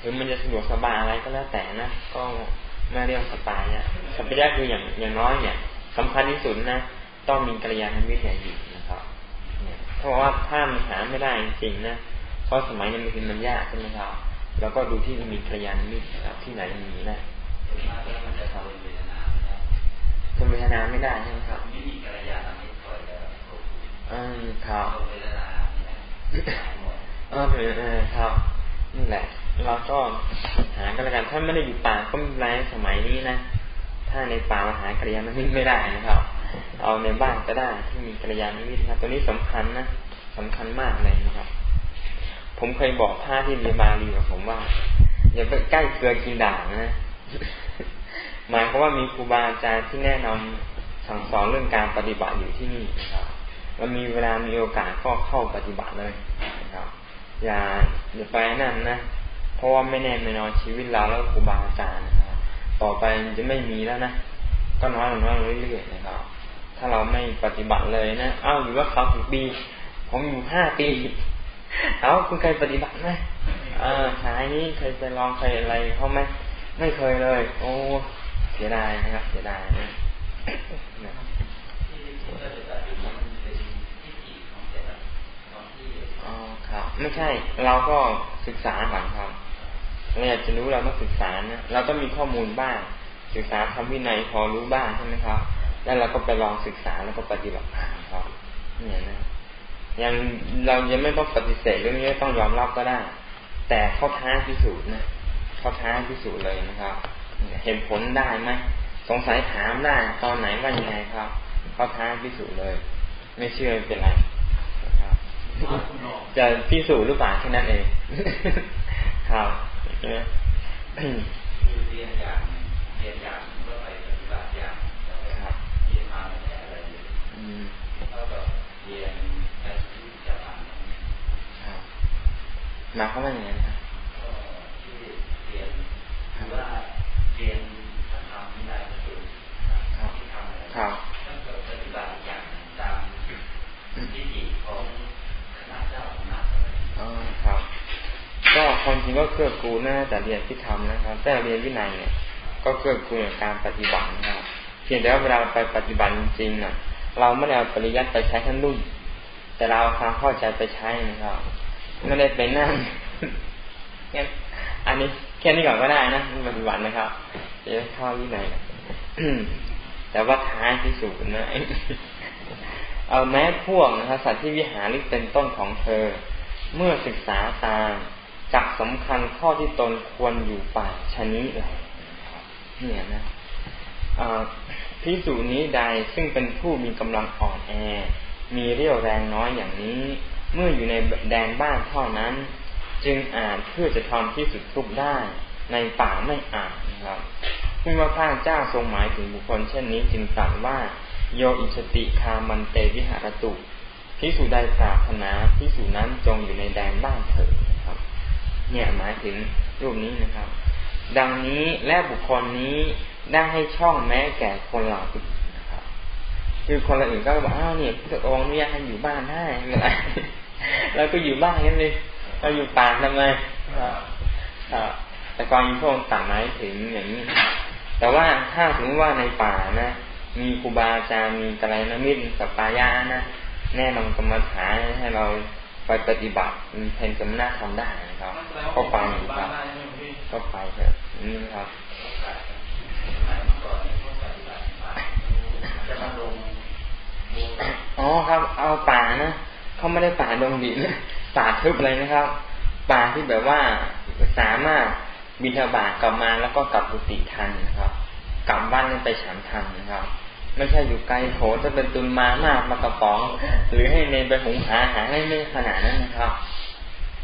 ถึงมันจะสะดวกสบายอะไรก็แล้วแต่นะก็ไม่เรียกสปายะสปายะคืออย่างอย่างน้อยเนี่ยสำคัญที่สุดนะต้องมีกัลยาณมิตรอยู่นะครับเนี่ยเพราะว่าถ้ามันหาไม่ได้จริงนะ เพราะสมัยนี้มันมันยากใช่ไหมครับ แล้วก็ดูที่มีกัลยาณมิตรครับที่ไหนมีนะมันจะทำเวทนาทำเวทนาไม่ได้ใช่ไหมครับไม่มีกัลยาณมิตรคอยจะอืมครับเวทนาเออเออครับนี่แหละเราก็หากันแล้วกันถ้าไม่ได้อยู่ป่าก็ไม่ไรสมัยนี้นะถ้าในป่ามาหากระยาณมิตรไม่ได้นะครับ เอาในบ้านก็ได้ที่มีกระยาณมิตรครับ ตัวนี้สำคัญนะสำคัญมากเลยนะครับ ผมเคยบอกพระที่เรียนบาลีกับผมว่า อย่าไปใกล้เกลือกินด่างนะหมายความว่ามีครูบาอาจารย์ที่แนะนำสั่งสอนเรื่องการปฏิบัติอยู่ที่นี่นะครับเรามีเวลามีโอกาสก็เข้าปฏิบัติเลยนะครับ อย่าอย่าไปนั่นนะเพราะว่าไม่แน่ไม่นอนชีวิตเราแล้วครูบาอาจารย์นะครับต่อไปจะไม่มีแล้วนะก็น้อยลงน้อยลงเรื่อยๆนะครับ ถ้าเราไม่ปฏิบัติเลยนะ เอ้าอยู่ว่าเขาถึงปี ผมอยู่ห้าปี เอาคุณเคยปฏิบัติไหมอ่าสายนี้เคยไปลองเคยอะไรเขาไหมไม่เคยเลย โอ้เสียดายนะครับ เสียดายนะอ๋อครับไม่ใช่ เราก็ศึกษาก่อนครับเราอยากจะรู้เราต้องศึกษานะเราต้องมีข้อมูลบ้าง ศึกษาทำวินัยพอรู้บ้างใช่ไหมครับ แล้วเราก็ไปลองศึกษาแล้วก็ปฏิบัติตามครับเนี่ยนะ ยังเรายังไม่ต้องปฏิเสธเรื่องนี้ต้องยอมรับก็ได้ แต่เขาท้าพิสูจน์นะเขาท้าพิสูจน์เลยนะครับ เห็นผลได้ไหมสงสัยถามได้ตอนไหนว่ายังไงครับเขาท้าพิสูจน์เลย ไม่เชื่อเป็นไรครับ จะพิสูจน์หรือเปล่าแค่นั้นเองครับเรียนอย่างเรียนอย่างเมื่อไปปฏิบัติอย่างครับเรียนมาไม่ใช่อะไรเลยแล้วก็เรียน หมายความว่าอย่างไรครับที่เรียนคือว่าเรียนพระธรรมวินัยพระสูตรที่ทำอะไรครับก็ปฏิบัติอย่างตามทิฏฐิของคณะเจ้าคณะอะไรอ๋อครับ ก็ความจริงก็เกื้อกูลนะแต่เรียนที่ทำนะครับ แต่เรียนวินัยเนี่ย ก็เกื้อกูลกับการปฏิบัตินะครับเพียงแต่ว่าเวลาไปปฏิบัติจริงๆน่ะเราไม่ได้เอาปริยัติไปใช้ทั้งรุ่นแต่เราเอาความเข้าใจไปใช้นะครับ ไม่ได้ไปนั่งอันนี้แค่นี้ก่อนก็ได้นะปฏิบัตินะครับจะเข้าที่ไหนแต่ว่าท้ายที่สุดนะเอาแม้พวกนะครับสัตว์ที่วิหาริเป็นต้นของเธอ เมื่อศึกษาตามจักสำคัญข้อที่ตนควรอยู่ป่าชนิดไรเนี่ยนะพิสูจนี้ใดซึ่งเป็นผู้มีกำลังอ่อนแอ มีเรี่ยวแรงน้อยอย่างนี้ เมื่ออยู่ในแดนบ้านเท่านั้น จึงอ่านเพื่อจะทำที่สุดทุกได้ในป่าไม่อ่านนะครับผู้ว่าพระเจ้าทรงหมายถึงบุคคลเช่นนี้จึงตรัสว่าโยอิชติคามันเตวิหารตุพิสูจใดปรารถนาพิสูจนั้นจงอยู่ในแดนบ้านเถิดนะครับ เนี่ยหมายถึงรูปนี้นะครับ ดังนี้และบุคคลนี้ได้ให้ช่องแม้แก่คนเหล่าอื่นนะครับ คือคนเหล่าอื่นก็บอกอ้าวเนี่ยพระองค์เนี่ยให้อยู่บ้านได้ไม่ไร เราก็อยู่บ้านนั่นเลยเราอยู่ป่าทำไมแต่ก่อนพระองค์ตัดหมายถึงอย่างนี้ แต่ว่าถ้าถึงว่าในป่านะมีครูบาอาจารย์มีกระไรนะมิตรกับปายานะแน่นอนกรรมฐานให้เราไปปฏิบัติเพนกรรมนาทำได้นะครับก็ไปครับก็ไปเถอะนี่ครับอ๋อครับ เอาป่านะ เขาไม่ได้ป่าดงดินป่าทึบเลยนะครับ ป่าที่แบบว่าสามารถบินทบาทกลับมาแล้วก็กลับกุฏิทันนะครับ กลับบ้านไปฉันทันนะครับ ไม่ใช่อยู่ไกลโถจะเป็นตุนมามากมากระป๋อง หรือให้เนไปหุงหาหาให้ไม่ขนาดนั้นนะครับ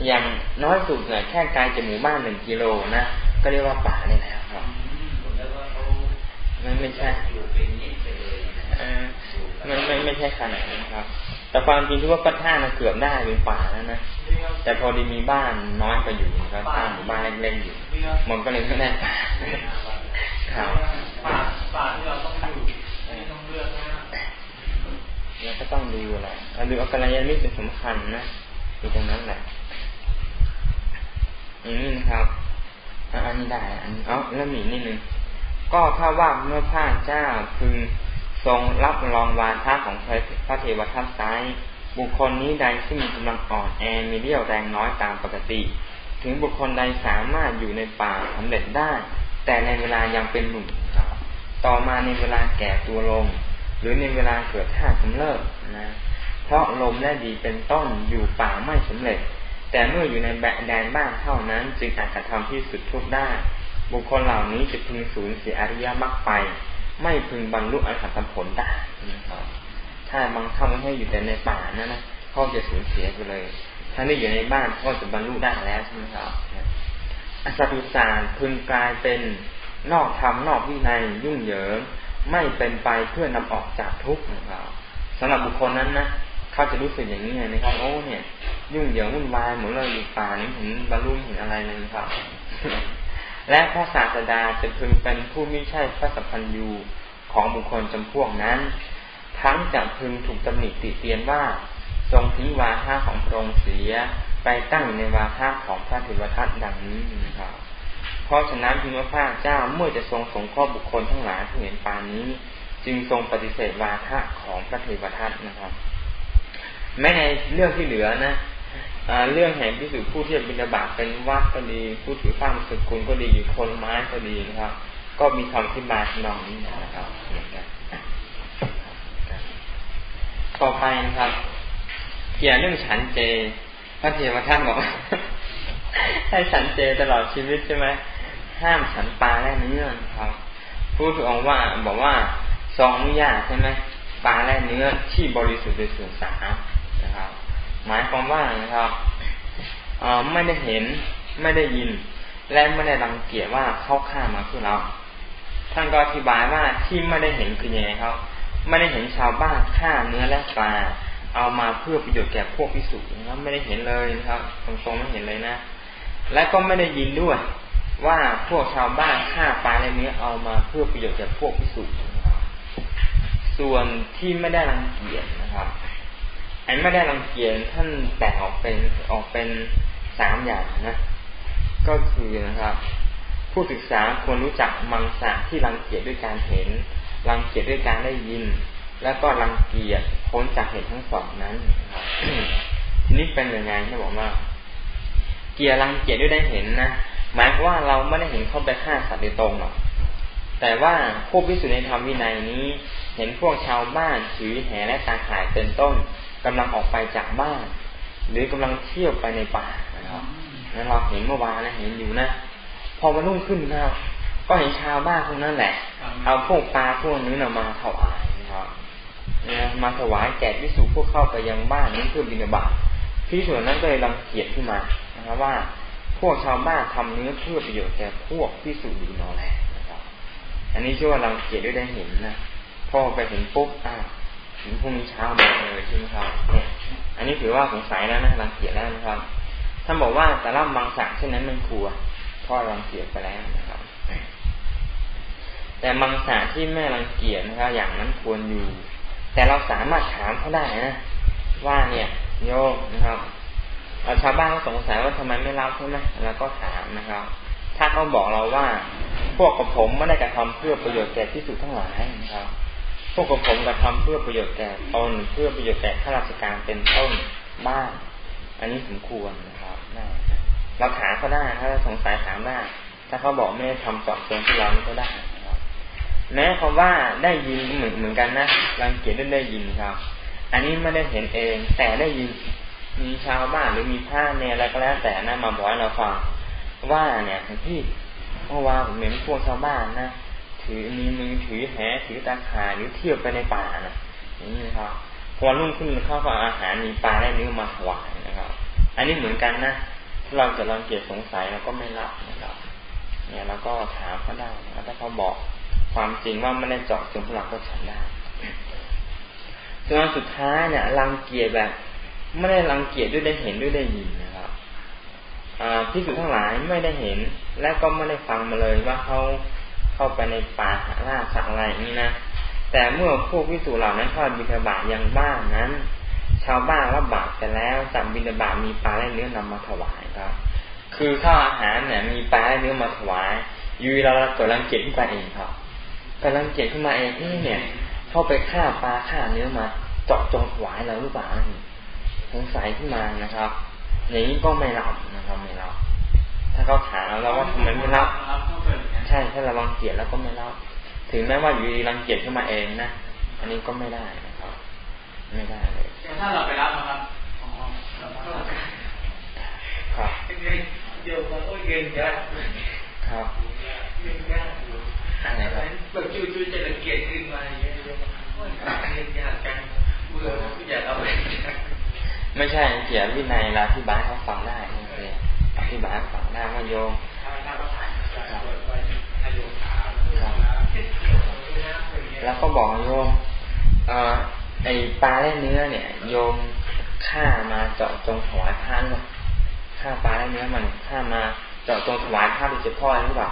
อย่างน้อยสุดเนี่ยแค่ไกลจากหมู่บ้านหนึ่งกิโลนะก็เรียกว่าป่านี่แล้วครับมันไม่ใช่มันไม่ไม่ใช่ขนาดนั้นครับ แต่ความจริงที่ว่าปัท่านะเกือบได้เป็นป่าแล้วนะแต่พอดีมีบ้านน้อยไปอยู่ครับบ้านหมู่บ้านเล็กๆอยู่มันก็เลยไม่ได้ป่าครับป่าป่าที่เราต้องอยู่ต้องเลือกนะแล้วก็ต้องดูแหละดูอักรยานิเป็นสำคัญนะอยู่ตรงนั้นแหละอย่างนี้นะครับอันนี้ได้อันนี้อ๋อแล้วมีนิดนึงก็ถ้าว่าเมื่อพระเจ้าพึง ทรงรับรองวาทะของพระเทวทัตไซบุคคลนี้ใดซึ่งมีกำลังอ่อนแอมีเรี่ยวแรงน้อยตามปกติ ถึงบุคคลใดสามารถอยู่ในป่าสำเร็จได้ แต่ในเวลายังเป็นหนุ่มต่อมาในเวลาแก่ตัวลง หรือในเวลาเกิดท่ากำเริบนะเพราะลมและดีเป็นต้นอยู่ป่าไม่สำเร็จ แต่เมื่ออยู่ในแบแดนบ้านเท่านั้นจึงอาจกระทำที่สุดทุกได้ บุคคลเหล่านี้จะพึงสูญเสียอริยมรรคไป ไม่พึงบรรลุอรหัตผลได้นะครับถ้าบางทำให้อยู่แต่ในป่านั่นนะเขาจะสูญเสียไปเลย ถ้าได้อยู่ในบ้านก็จะบรรลุได้แล้วใช่ไหมครับอสัตุสารพึงกลายเป็นนอกธรรมนอกวินัยยุ่งเหยิงไม่เป็นไปเพื่อนำออกจากทุกข์ของเราสำหรับบุคคลนั้นนะเขาจะรู้สึกอย่างนี้นะครับโอ้เนี่ย ยุ่งเหยิงวุ่นวายเหมือนเราอยู่ป่านี้เห็นบรรลุเห็นอะไรเลยครับ และพระศาสดาจะพึงเป็นผู้ไม่ใช่พระสัพพัญญูของบุคคลจำพวกนั้น ทั้งจะพึงถูกตำหนิติเตียนว่า ทรงทิ้งวาทะของพระองค์เสียไปตั้งในวาทะของพระเทวทัตดังนี้นะครับเพราะฉะนั้นพิมพระเจ้าเมื่อจะทรงสงคราะห์บุคคลทั้งหลายที่เห็นปานนี้ จึงทรงปฏิเสธวาทะของพระเทวทัตนะครับแม้ในเรื่องที่เหลือนะ เรื่องแห่งพิสูจน์ผู้ที่บินาบาตเป็นวัดก็ดีผู้ถือฟ้ามสุกุลก็ดีอยู่คนไม้ก็ดีนะครับ ก็มีคำอธิบายนองนี้นะครับต่อไปนะครับเกี่ยวเรื่องฉันเจพระเทวทัตบอกให้ฉันเจตลอดชีวิตใช่ไหมห้ามฉันปลาและเนื้อครับผู้ถูกองว่าบอกว่าซองอนุญาตใช่ไหมปลาและเนื้อที่บริสุทธิ์โดยส่วนสานะครับ หมายความว่านะครับไม่ได้เห็นไม่ได้ยิน และไม่ได้รังเกียจว่าเข้าข้ามาเพื่อเรา ท่านก็อธิบายว่าที่ไม่ได้เห็นคือยังไงครับ ไม่ได้เห็นชาวบ้านฆ่าเนื้อและปลาเอามาเพื่อประโยชน์แก่พวกพิสุนะครับไม่ได้เห็นเลยนะครับตรงๆไม่เห็นเลยนะ และก็ไม่ได้ยินด้วยว่าพวกชาวบ้านฆ่าปลาและเนื้อเอามาเพื่อประโยชน์แก่พวกพิสุนะครับส่วนที่ไม่ได้รังเกียจนะครับ ไอ้ไม่ได้รังเกียจท่านแตกออกเป็นออกเป็นสามอย่างนะ ก็คือนะครับ ผู้ศึกษาควรรู้จักมังสะที่รังเกียจด้วยการเห็น รังเกียจด้วยการได้ยิน แล้วก็รังเกียจพ้นจากเหตุทั้งสองนั้นนะครับทีนี้เป็นยังไงที่บอกว่า เกียรรังเกียจด้วยได้เห็นนะหมายว่าเราไม่ได้เห็นเขาไปฆ่าสัตว์โดยตรงหรอกแต่ว่าผู้พิสูจน์ในธรรมวินัยนี้ เห็นพวกชาวบ้านถือแหและตาข่ายเป็นต้น กำลังออกไปจากบ้าน หรือกำลังเที่ยวไปในป่านะครับนั้นเราเห็นเมื่อวานนะเห็นอยู่นะ พอมารุ่งขึ้นนะก็เห็นชาวบ้านพวกนั้นแหละ เอาพวกปลาพวกนี้นมาถวายนะครับมาถวายแก่พิสูจพวกเข้าไปยังบ้านนี้เพื่อบิณฑบาตพิสูจนั้นก็เลยรังเกียจขึ้นมานะครับว่าพวกชาวบ้านทำเนื้อเพื่อประโยชน์แก่พวกพิสูจอยู่นอแหละนะครับ อันนี้ชื่อว่ารังเกียจด้วยได้เห็นนะพอไปเห็นปุ๊บอ้าว ถึงพรุ่งนี้เช้ามาเลยใช่ไหมครับเนี่ยอันนี้ถือว่าสงสัยแล้วนะรังเกียจแล้วนะครับท่านบอกว่าแต่ละบางสังเช่นนั้นมันครัวพ่อรังเกียจไปแล้วนะครับ แต่มังสาที่แม่รังเกียจนะครับ อย่างนั้นควรอยู่ แต่เราสามารถถามเขาได้นะว่าเนี่ย โยมนะครับชาวบ้านก็สงสัยว่าทำไมไม่รับใช่ไหมแล้วก็ถามนะครับ ถ้าเขาบอกเราว่า พวกกับผมไม่ได้กระทำเพื่อประโยชน์แก่ที่สุดทั้งหลายนะครับ พวกผมกระทำเพื่อประโยชน์แก่ตนเพื่อประโยชน์แก่ข้าราชการเป็นต้นบ้านอันนี้สมควรนะครับได้เราถามเขาได้ถ้าสงสัยถามได้ถ้าเขาบอกไม่ได้ทำจอบจงที่เราก็ได้นะครับแม้คำว่าได้ยินเหมือนเหมือนกันนะรังเกียจด้ได้ยินครับ อันนี้ไม่ได้เห็นเอง แต่ได้ยินมีชาวบ้านหรือมีผ้าเนี่ยอะไรก็แล้วแต่นะมาบอกให้เราฟังว่าเนี่ยที่เมื่อวานผมเห็นพวกชาวบ้านนะ ถือมีมือถือแหถือตาขาหรือเที่ยวไปในป่านะอย่างนี้นะครับพอรุ่งขึ้นเข้าก็อาหารมีปลาได้เนื้อมาถวายนะครับ อันนี้เหมือนกันนะถ้าเราจะรังเกียจสงสัยเราก็ไม่รับนะครับ เนี่ยเราก็ถามเขาได้นะถ้าเขาบอกความจริงว่าไม่ได้เจาะจงพวกเราก็ฉันได้จนสุดท้ายเนี่ยรังเกียจแบบไม่ได้รังเกียจด้วยได้เห็นด้วยได้ยินนะครับพิสุทั้งหลายไม่ได้เห็นและก็ไม่ได้ฟังมาเลยว่าเขา เข้าไปในป่าหาล่าสัตว์อะไรนี้นะแต่เมื่อพวกวิสุเหล่านั้นทอดบิณฑบาตยังบ้านนั้น ชาวบ้านรับบาตรไปแล้วจับบิณฑบาตมีปลาและเนื้อนำมาถวายครับ คือข้าวอาหารเนี่ยมีปลาและเนื้อมาถวายยูเราเกิดรังเกียจขึ้นมาเองครับกิดรังเกียจขึ้นมาเองนี่เนี่ย เข้าไปฆ่าปลาฆ่าเนื้อมาเจาะจงถวายเราหรือเปล่าสงสัยขึ้นมานะครับอย่างนี้ก็ไม่รับนะครับไม่รับ ถ้าเขาถามเราว่าทำไมไม่รับ ใช่ถ้าเรารังเกียจแล้วก็ไม่รับถึงแม้ว่าอยู่ดีรังเกียจขึ้นมาเองนะอันนี้ก็ไม่ได้นะครับ ไม่ได้เลยถ้าเราไปรับนะครับครับเดี๋ยวมันก็เย็นยากครับเย็นยากอะไรครับแบบจู่ๆจะรังเกียจขึ้นมาอย่างเงี้ยเย็นยากจังเบื่อไม่อยากเอาไปไม่ใช่เขียนวินัยเราที่บ้านเขาฟังได้เลยอ ธิบายฟังได้ว่าโยมแล้วก็บอกโยมไอปลาและเนื้อเนี่ย โยมฆ่ามาเจาะจงถวายพระหรือเปล่าฆ่าปลาและเนื้อมันฆ่ามาเจาะจงถวายพระหรือจะพ่อหรือเปล่า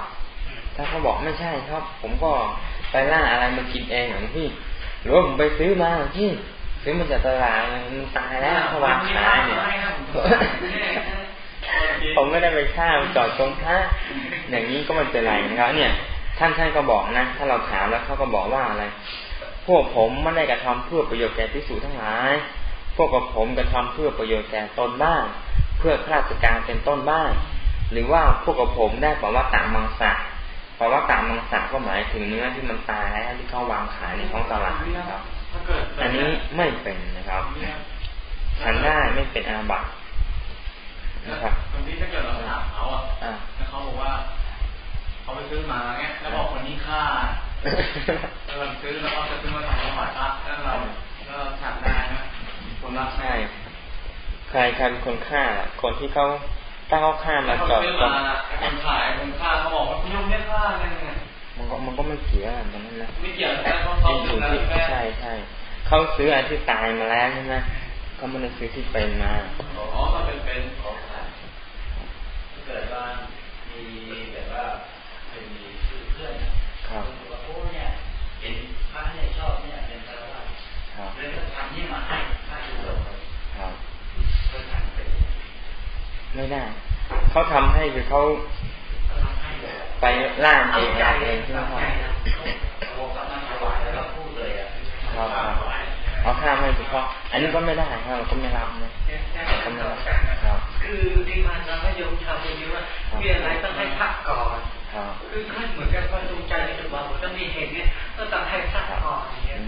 ถ้าเขาบอกไม่ใช่ครับ ผมก็ไปล่าอะไรมากินเองเหรอพี่หรือว่าผมไปซื้อมาพี่ซื้อมาจากตลาดมันตายแล้วเขาวางขายเนี่ย ผมไม่ได้ไปฆ่าจอดตรงพระอย่างนี้ก็ไม่เป็นไรนะครับ เนี่ย ท่านท่านก็บอกนะ ถ้าเราถามแล้วเขาก็บอกว่าอะไร พวกผมไม่ได้กระทำเพื่อประโยชน์แก่พิสูจทั้งหลาย พวกกับผมกระทำเพื่อประโยชน์แก่ตนบ้าง เพื่อข้าราชการเป็นต้นบ้าง หรือว่าพวกกับผมได้บอกว่าต่างมังสะเพราะว่าต่างมังสะก็หมายถึงเนื้อที่มันตายแล้วที่เขาวางขายในท้องตลาดนะครับ อันนี้ไม่เป็นนะครับฉันได้ไม่เป็นอาบัติ นะครับบางทีถ้าเกิดเราถามเขาอะแล้วเขาบอกว่าเขาไปซื้อมาเงี้ยแล้วบอกคนนี้ค่าเราซื้อแล้วเขาจะซื้อมาทำถวายพระแล้วเราก็ถามได้นะคนรับใช่ใครใครเป็นคนฆ่า คนที่เขาถ้าเขาฆ่ามาจอดคนขายคนฆ่าเขาบอกว่าคุณยมไม่ฆ่าเลยมันก็มันก็ไม่เกี่ยวกันนั้นนะไม่เกี่ยวแต่เขาเขาซื้อใช่ใช่เขาซื้ออันที่ตายมาแล้วใช่ไหมเขาไม่ได้ซื้อที่เป็นมาอ๋อเขาเป็นเป็น ไม่ได้ เขาทำให้คือเขาไปล่างเองเองใช่ไหมครับเอาข้ามให้เฉพาะอันนี้ก็ไม่ได้ครับเราก็ไม่รับนะก็ไม่รับคือที่มาเราให้โยมทำตรงนี้ว่ามีอะไรต้องให้พักก่อนคือขั้นเหมือนกันว่าจงใจในตัวผมต้องมีเหตุเนี่ยต้องต้องให้พักก่อนอย่างเงี้ย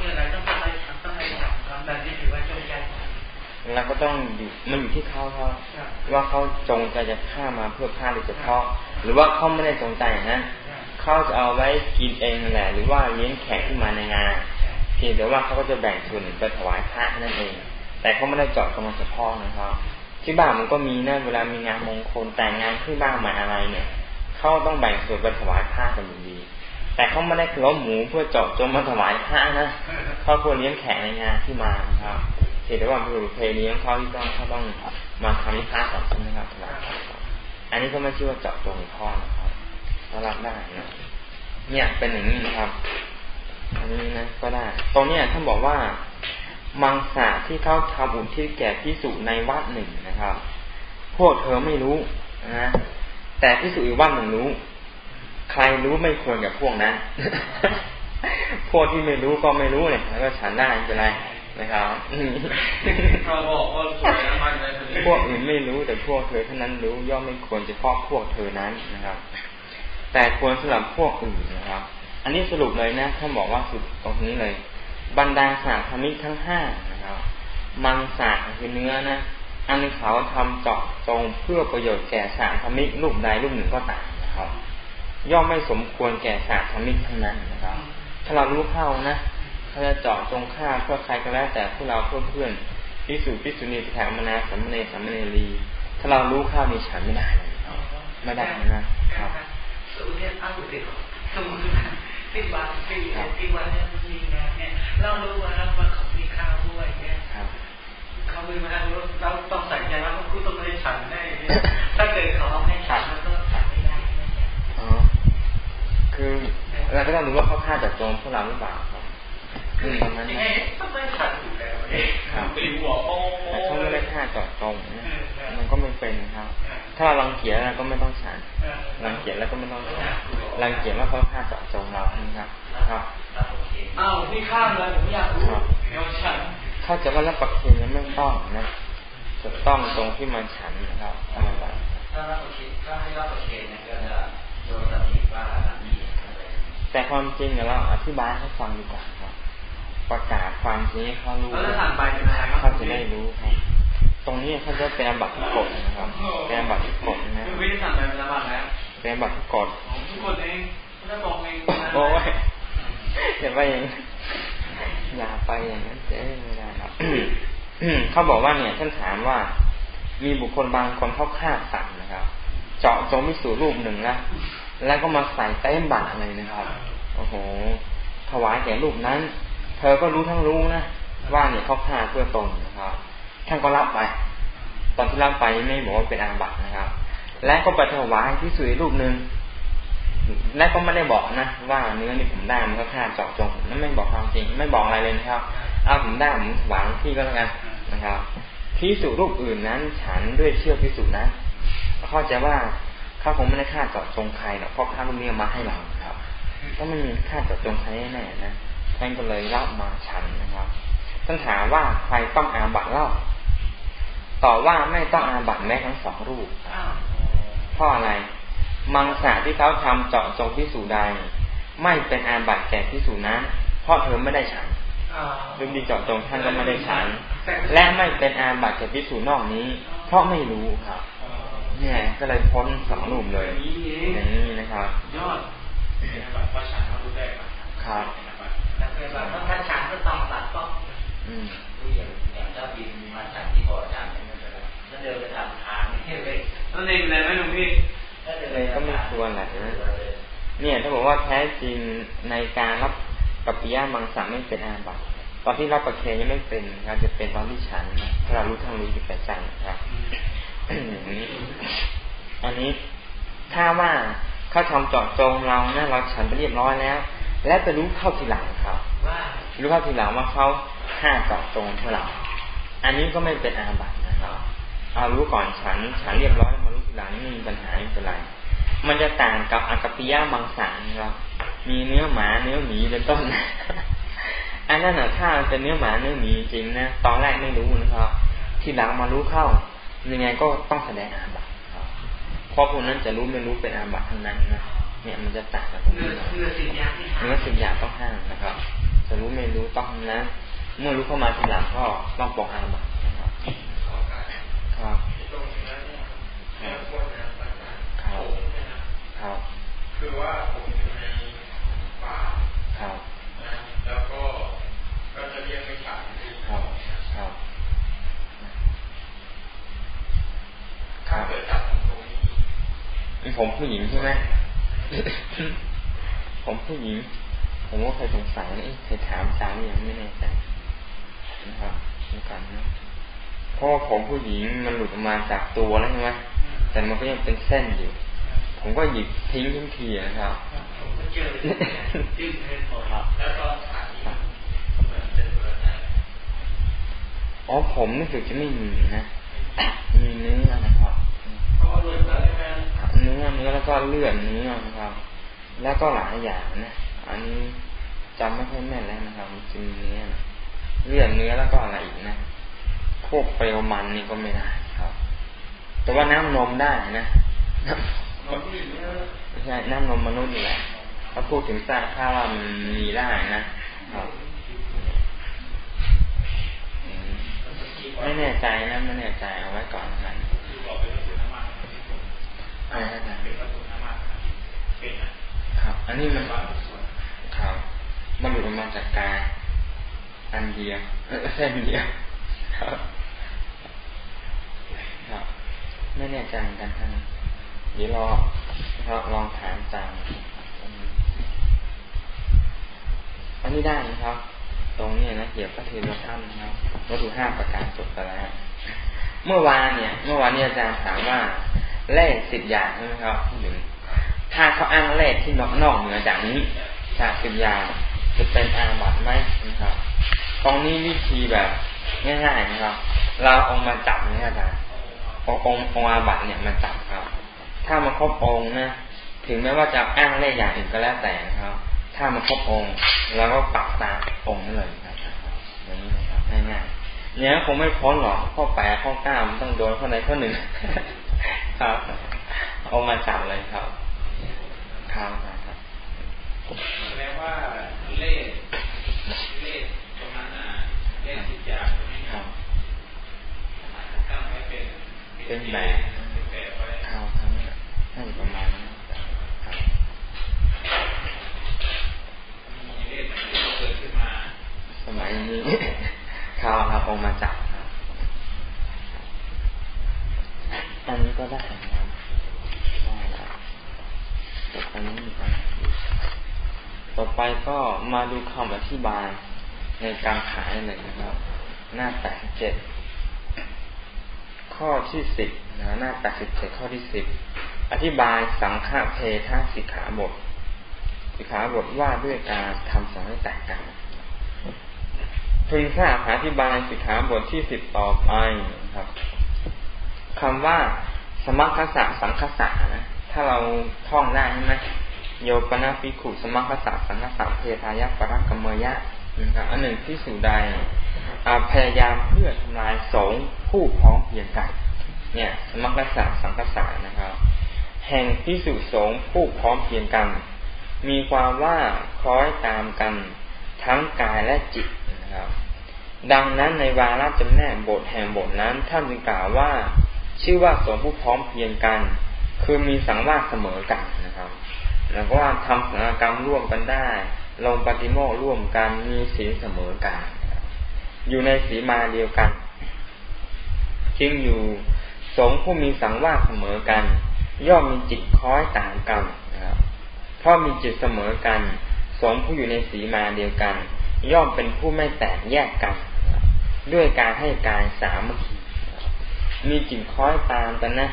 มีอะไรต้องไปทำต้องไปทำทำแบบนี้ถือว่าจงใจ เราก็ต้องอยู่มันอยู่ที่เขาเขาว่าเขาจงใจจะฆ่ามาเพื่อฆ่าโดยเฉพาะ หรือว่าเขาไม่ได้จงใจนะเขาจะเอาไว้กินเองแหละ หรือว่าเลี้ยงแขกที่มาในงานเพียงแต่ว่าเขาก็จะแบ่งส่วนหนึ่งไปถวายพระนั่นเอง แต่เขาไม่ได้เจาะจงเฉพาะนะครับ ที่บ้านมันก็มีนะเวลามีงานมงคลแต่งงานขึ้นบ้านใหม่อะไรเนี่ยเขาต้องแบ่งส่วนไปถวายพระกันอยู่ดี แต่เขาไม่ได้ล้มหมูเพื่อเจาะจงมาถวายพระนะเขาควรเลี้ยงแขกในงานที่มาครับ เห็นได้ว่าเป็นเพณีของเขาที่ต้องเขาต้องมาทำนิพพานก่อนใช่ไหมครับอันนี้ก็ไม่ชื่อว่าเจาะจงพ่อนะครับเรารับได้นะเนี่ยเป็นอย่างนี้นะครับ อันนี้นะก็ได้ ตรงนี้ท่านบอกว่า มังสาที่เขาทำอุทิศแก่พิสุในวัดหนึ่งนะครับ พวกเธอไม่รู้นะแต่พิสุอีกวัดหนึ่งรู้ ใครรู้ไม่ควรกับพวกนั้น พวกที่ไม่รู้ก็ไม่รู้เนี่ยแล้วก็ฉันได้เป็นไร นะครับเขาบอกว่าสวยมันพวกอื่นไม่รู้แต่พวกเธอเท่านั้นรู้ย่อมไม่ควรเฉพาะพวกเธอนั้นนะครับ แต่ควรสำหรับพวกอื่นนะครับ อันนี้สรุปเลยนะท่านบอกว่าสุดตรงนี้เลย บรรดาสาธมิกทั้งห้านะครับมังสาคือเนื้อนะอันเขาทำเจาะจงเพื่อประโยชน์แก่สาธมิกรูปใดรูปหนึ่งก็ตามนะครับ ย่อมไม่สมควรแก่สาธมิกทั้งนั้นนะครับ ถ้าเรารู้เข้านะ เขาจะเจาะจงฆ่าเพื่อใครก็แล้วแต่พวกเราเพื่อเพื่อนพิสูจพิสุนีแถมนาสัมเนสัมเนรี ถ้าเรารู้ข้าวมีฉันไม่ได้เลยไม่ได้นะครับสุเทพอาวุธสมมติที่บ้านที่ที่วันนี้มีงานเนี่ยเรารู้ว่าเราเขามีข้าวด้วยเนี่ยเขาไม่มาเราต้องใส่ใจว่าคุณต้องให้ฉันได้ ถ้าเกิดเขาให้ฉันแล้วก็ฉันไม่ได้อ๋อคือเราก็ต้องรู้ว่าเขาฆ่าจากโจรพวกเราหรือเปล่า คือประมาณนั้นต้องไม่ขัดอยู่แล้วตีหัวโป้แต่เขาไม่ได้ฆ่าจอดตรงมันก็ไม่เป็นครับ ถ้ารังเกียจแล้วก็ไม่ต้องฉันรังเกียจแล้วก็ไม่ต้องรังเกียจว่าเขาฆ่าจอดจงเราครับครับอ้าวพี่ข้ามเลยผมอยากรู้เดี๋ยวฉันถ้าจะว่ารับประเคนยังไม่ต้องนะจะต้องตรงที่มันฉันนะครับถ้ารับประเคนถ้าให้รับประเคนเนี่ยก็จะโดนตำหนิว่านี่แต่ความจริงเราอธิบายให้ฟังดีกว่าครับ ประกาศความจริงให้เขารู้เขาจะได้รู้ครับ ตรงนี้เขาจะเป็นบัตรกฎนะครับเป็นบัตรกฎนะไม่ได้สั่งเป็นบัตรแล้วเป็นบัตรกฎกฎเองไม่บอกเองโอ้ยเห็นว่าอย่างอย่าไปอย่างนั้นเจ๊ไม่ได้ครับเขาบอกว่าเนี่ยท่านถามว่า มีบุคคลบางคนเขาฆ่าสัตว์นะครับ เจาะจงมิสูรูปหนึ่งนะแล้วก็มาใส่เต้มบาตรเลยนะครับโอ้โหถวายแก่รูปนั้น เธอก็รู้ทั้งรู้นะว่าเนี่ยเขาฆ่าเพื่อตนนะครับ ท่านก็รับไป ตอนที่รับไปไม่บอกว่าเป็นอาบัตนะครับ และก็ไปถวายที่สุยรูปหนึ่งและก็ไม่ได้บอกนะว่าเนื้อนี่ผมได้มันก็ฆ่าเจาะจงนั่นไม่บอกความจริง ไม่บอกอะไรเลยนะครับเอาผมได้ผมหวังที่ก็แล้วกันนะครับพิสุรูปอื่นนั้น ฉันด้วยเชื่อพิสุนั้นเข้าใจว่าเขาคงไม่ได้ฆ่าเจาะจงใครหรอกเพราะฆ่าลูกนี้มาให้เราครับก็ไม่มีฆ่าเจาะจงใครแน่นะ ท่านก็เลยรับมาฉันนะครับท่านถามว่าใครต้องอาบัตเล่าต่อว่าไม่ต้องอาบัตแม้ทั้งสองรูปเพราะอะไร มังสาที่เขาทำเจาะจงพิสูจใด ไม่เป็นอาบัตแก่พิสูจนั้นเพราะเธอไม่ได้ฉันรูปดีเจาะจงท่านก็ไม่ได้ฉัน และไม่เป็นอาบัตแก่พิสูจนอกนี้ เพราะไม่รู้ครับเนี่ยก็เลยพ้นสองรูปเลยอย่างนี้นะครับ ยอดพอฉันเขารู้ได้ครับ แต่เป็นแบบถ้าฉันก็ต้องตัดต้องอืมอย่างอย่างถ้าบินมาจากที่บ่อฉันถ้าเดินไปตามทางนี่เลยนั่นเองเลยไหมหลวงพี่ก็ไม่ควรแหละนะเนี่ยถ้าบอกว่าแท้จริงในการรับปัปปิยามังสาไม่เป็นอาบัติตอนที่รับประเคนยังไม่เป็นครับจะเป็นตอนที่ฉันนะถ้าเรารู้ทั้งรู้อยู่แก่ใจครับอย่างนี้อันนี้ถ้าว่าเขาทำจอดจงเรานะเราฉันไปเรียบร้อยแล้ว และไปรู้เข้าทีหลังครับรู้เข้าทีหลังว่าเขาฆ่าจอดจงเท่าไหร่อันนี้ก็ไม่เป็นอาบัตินะครับเอารู้ก่อนฉันฉันเรียบร้อยมารู้ทีหลังนี่มีปัญหาไม่เป็นไร มันจะต่างกับอากปิยะบางสารครับมีเนื้อหมาเนื้อหมีเป็นต้นอันนั้นนะถ้าเป็นเนื้อหมาเนื้อหมีจริงนะตอนแรกไม่รู้นะครับ ทีหลังมารู้เข้ายังไงก็ต้องแสดงอาบัติเพราะคนนั้นจะรู้ไม่รู้เป็นอาบัติทั้งนั้นนะ เนี่ยมันจะต่างกับคนอื่นเนื้อสิ่งอย่างเนื้อสิ่งอย่างต้องห้ามนะครับจะรู้ไม่รู้ต้องนะเมื่อรู้เข้ามาทีหลังก็ต้องปองอาบัตินะครับครับครับคือว่าผมอยู่ในป่าครับแล้วก็ก็จะเรียกไม่ฉันครับครับถ้าเกิดจับตรงนี้ผมผู้หญิงใช่ไหม ผมผู้หญิง ผมก็เคยสงสัยนี่เคยถามสามียังไม่แน่ใจนะครับดูกันนะเพราะผมผู้หญิงมันหลุดออกมาจากตัวแล้วใช่ไหมแต่มันก็ยังเป็นเส้นอยู่ ผมก็หยิบทิ้งทุกทีนะครับผมก็เจอจิ้มเป็นหมดแล้วก็อ๋อผมนี่คือจะไม่มีนะมีเนื้อนะครับ เนื้อเนื้อแล้วก็เลือดเนื้อนะครับ แล้วก็หลายอย่างนะ อันนี้จำไม่ค่อยแม่นแล้วนะครับจะมีเนื้อเลือดเนื้อแล้วก็อะไรอีกนะพวกเปลวมันนี่ก็ไม่ได้ครับ แต่ว่าน้ำนมได้นะไม่ใช่น้ำนมมนุษย์นี่แหละถ้าพูดถึงซากข้าวมันมีได้นะครับไม่แน่ใจนะไม่แน่ใจเอาไว้ก่อนนะ อะไรนะเป็นวัตถุน้ำมันเป็นครับ อันนี้มันครับมันหลุดออกมาจากกายอันเดียวเส้นเดียวครับครับไม่แน่ใจเหมือนกันท่านเดี๋ยวรอลองถามตามอันนี้ได้นะครับ ตรงนี้นะเกี่ยวกับเทวท่านนะครับวัตถุห้าประการจบไปแล้ว เมื่อวานเนี่ย เมื่อวานนี้อาจารย์ถามว่า เลขสิบอย่างใช่ไหมครับหนึ่งถ้าเขาอ้างเลขที่นอกนอกเหนือจากนี้จากสิบอย่างจะเป็นอาบัตไหมนะครับ ตรงนี้วิธีแบบง่ายๆนะครับ เราองมาจับนี่อาจารย์องององอาบัตเนี่ยมันจับครับ ถ้ามันครบองนะถึงแม้ว่าจะอ้างเลขอย่างอื่นก็แล้วแต่นะครับ ถ้ามันครบองค์แล้วก็ปักตาองค์นั่นเลยครับอย่างนี้นะครับง่ายๆเนี้ยคงไม่พ้นหรอกข้อแปดข้อเก้ามันต้องโดนข้อใดข้อหนึ่ง ครับเอามาจับเลยครับครับครับแสดงว่าเลขเลขตรงนั้นอะเลขสิบอย่างครับตั้งไว้เป็นเป็นแบบเป็นแบบไว้ครับครับนั่นประมาณนั้นสมัยนี้ข่าวครับองมาจับ ตอนนี้ก็ได้แต่อันนี้มีความต่อไปก็มาดูคำอธิบายในการขายหนึ่งนะครับ หน้าแปดเจ็ดข้อที่สิบนะหน้าแปดสิบเจ็ดข้อที่สิบอธิบายสังฆเพทสิกขาบท สิกขาบทว่าด้วยการทำสังฆแตกกันพึงทราบอธิบายสิกขาบทที่สิบต่อไปนะครับ คำว่าสมัคคสะสังคสะนะถ้าเราท่องได้ใช่ไหมโยปนาฟิขุสมัคคสะสังคสะเพทายะปรักกมยะนะครับอันหนึ่งที่สู่ใดพยายามเพื่อทำลายสงผู้พร้อมเพียงกันเนี่ย สมัคคสะสังคสะนะครับ แห่งที่สู่สงผู้พร้อมเพียงกัน มีความว่าคล้อยตามกันทั้งกายและจิตนะครับ ดังนั้นในวาระจำแนกบทแห่งบทนั้นท่านจึงกล่าวว่า ชื่อว่าสงผู้พร้อมเพียงกัน คือมีสังวาสเสมอกันนะครับ แล้วก็ทำสังกรรมร่วมกันได้ ลงปฏิโมกร่วมกันมีสีลเสมอกัน อยู่ในสีมาเดียวกันจึงอยู่สงผู้มีสังวาสเสมอกัน ย่อมมีจิตคล้อยต่างกันนะครับเพราะมีจิตเสมอกัน สงผู้อยู่ในสีมาเดียวกัน ย่อมเป็นผู้ไม่แตกแยกกัน ด้วยการให้การสามัคคี มีจิตคล้อยตามกันนะ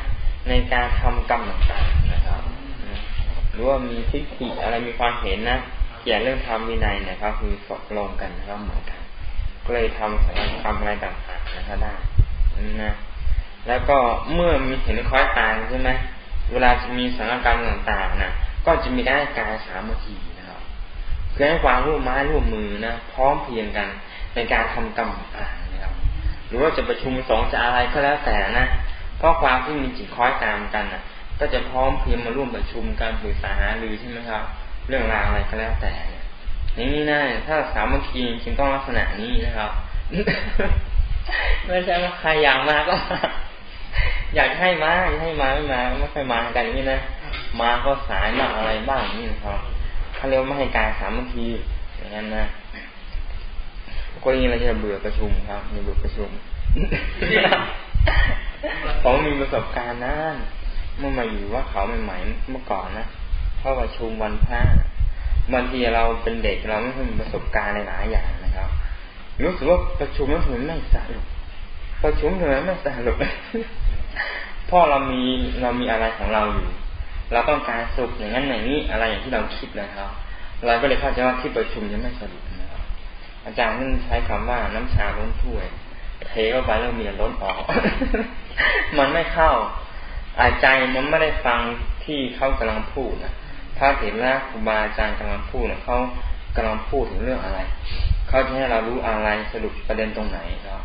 ในการทำกรรมต่างๆนะครับหรือว่ามีทิฏฐิอะไรมีความเห็นนะเกี่ยวเรื่องธรรมวินัยนะครับ คือสกลงกันนะครับเหมือนกันก็เลยทำสังฆรรมอะไรต่างๆนะครับได้นะแล้วก็เมื่อมีเห็นคล้อยตามใช่ไหมเวลาจะมีสังกรรมต่างๆนะก็จะมีได้กายสามัคคีนะครับคือให้ความร่วมไม้ร่วมมือนะพร้อมเพียงกันในการทำกรรมต่าง รือว่าจะประชุมสองจะอะไรก็แล้วแต่นะเพราะความที่มีจิตคอยตามกันนะก็จะพร้อมเพียงมาร่วมประชุมการปรึกษาหารือใช่ไหมครับ เรื่องราวอะไรก็แล้วแต่อย่นี้นะถ้าสามัคคีจริงต้องลักษณะนี้นะครับไม่ใช่ว่าใครอยากมาก็อยากให้มาอยากให้มาไม่มาไม่ค่อยมากันอย่างนี้นะมาก็สายบ้างอะไรบ้างนี่นะครับเขาเรียกว่าไม่ให้การสามัคคีอย่างนั้นนะ ก็ยิ่งเราจะเบื่อประชุมครับมีเบื่อประชุมผมมีประสบการณ์นั่นเมื่อมาอยู่ว่าเขาใหม่ๆเมื่อก่อนนะเพราะประชุมวันพระบางทีเราเป็นเด็กเราไม่เคยมีประสบการณ์หลายอย่างนะครับรู้สึกว่าประชุมแล้วถึงไม่สนุกประชุมถึงไม่สนุกเพราะเรามีเรามีอะไรของเราอยู่ เราต้องการสุขอย่างนั้นอย่างนี้อะไรอย่างที่เราคิดนะครับ เราก็เลยเข้าใจว่าที่ประชุมจะไม่สนุก อาจารย์นั่นใช้คำว่าน้ำชาล้นถ้วย เทเข้าไปแล้วมีล้นออก มันไม่เข้า อาใจมันไม่ได้ฟังที่เขากำลังพูดนะถ้าเห็นว่าครูบาอาจารย์กำลังพูดนะเขากำลังพูดถึงเรื่องอะไร เขาจะให้เรารู้อะไรสรุปประเด็นตรงไหนครับ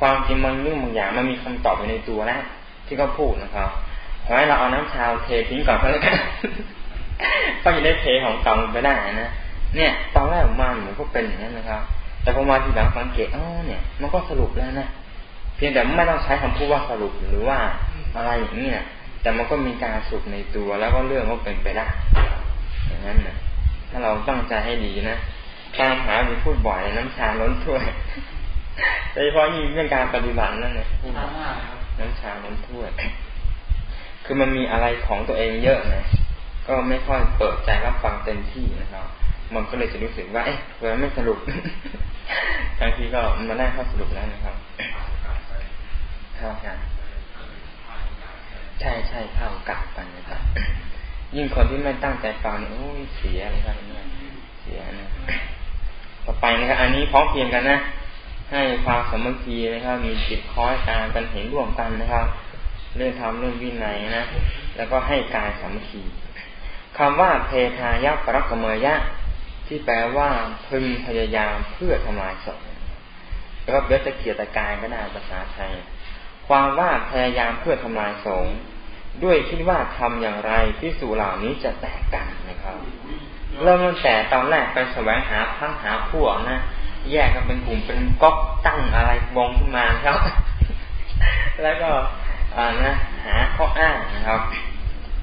ความจริงมันเรื่องบางอย่างมันมีคำตอบอยู่ในตัวแล้วที่เขาพูดนะครับขอให้เราเอาน้ำชาเททิ้งก่อนก็แล้วกันก็จะได้เทของเก่าไปได้นะเนี่ย ตอนแรกมาหนูก็เป็นอย่างนั้นนะครับ แต่พอมาทีหลังสังเกตอ๋อเนี่ย มันก็สรุปแล้วนะเพียงแต่ไม่ต้องใช้คำพูดว่าสรุปหรือว่าอะไรอย่างนี้นะแต่มันก็มีการสุกในตัวแล้วก็เรื่องก็เป็นไปได้อย่างนั้นนะถ้าเราตั้งใจให้ดีนะการหาหรือพูดบ่อยน้ำชาล้นถ้วยโดยเฉพาะยิ่งเรื่องการปฏิบัตินั่นนะน้ำชาล้นถ้วยคือมันมีอะไรของตัวเองเยอะนะก็ไม่ค่อยเปิดใจรับฟังเต็มที่นะครับ มันก็เลยจะรู้สึกว่า เอ๊ะเวลาไม่สรุปบางทีก็มาได้ข้อสรุปแล้วนะครับเท่ากันใช่ใช่เท่ากับกันนะครับ ยิ่งคนที่ไม่ตั้งใจฟังโอ้ยเสียอะไรครับเนี่ยเสียนะต่อไปนะครับ อันนี้พร้อมเพียงกันนะ ให้ความสมัคคีนะครับ มีจิตคอยตามกันเห็นร่วมกันนะครับ เรื่องทำเรื่องวินัยนะ แล้วก็ให้การสามัคคีคำว่าเพทายะปรักเมยะ ที่แปลว่าพึงพยายามเพื่อทำลายศพแล้วก็เบสเกียรตกายก็ได้ภาษาไทย ความว่าพยายามเพื่อทำลายสงด้วยคิดว่าทำอย่างไรที่สู่เหล่านี้จะแตกกันนะครับ เริ่มตั้งแต่ตอนแรกไปแสวงหาพังหาพวกนะแยกกันเป็นกลุ่มเป็นก๊อกตั้งอะไรวงขึ้นมาครับ แล้วก็อ่านะ หาข้ออ้างนะครับ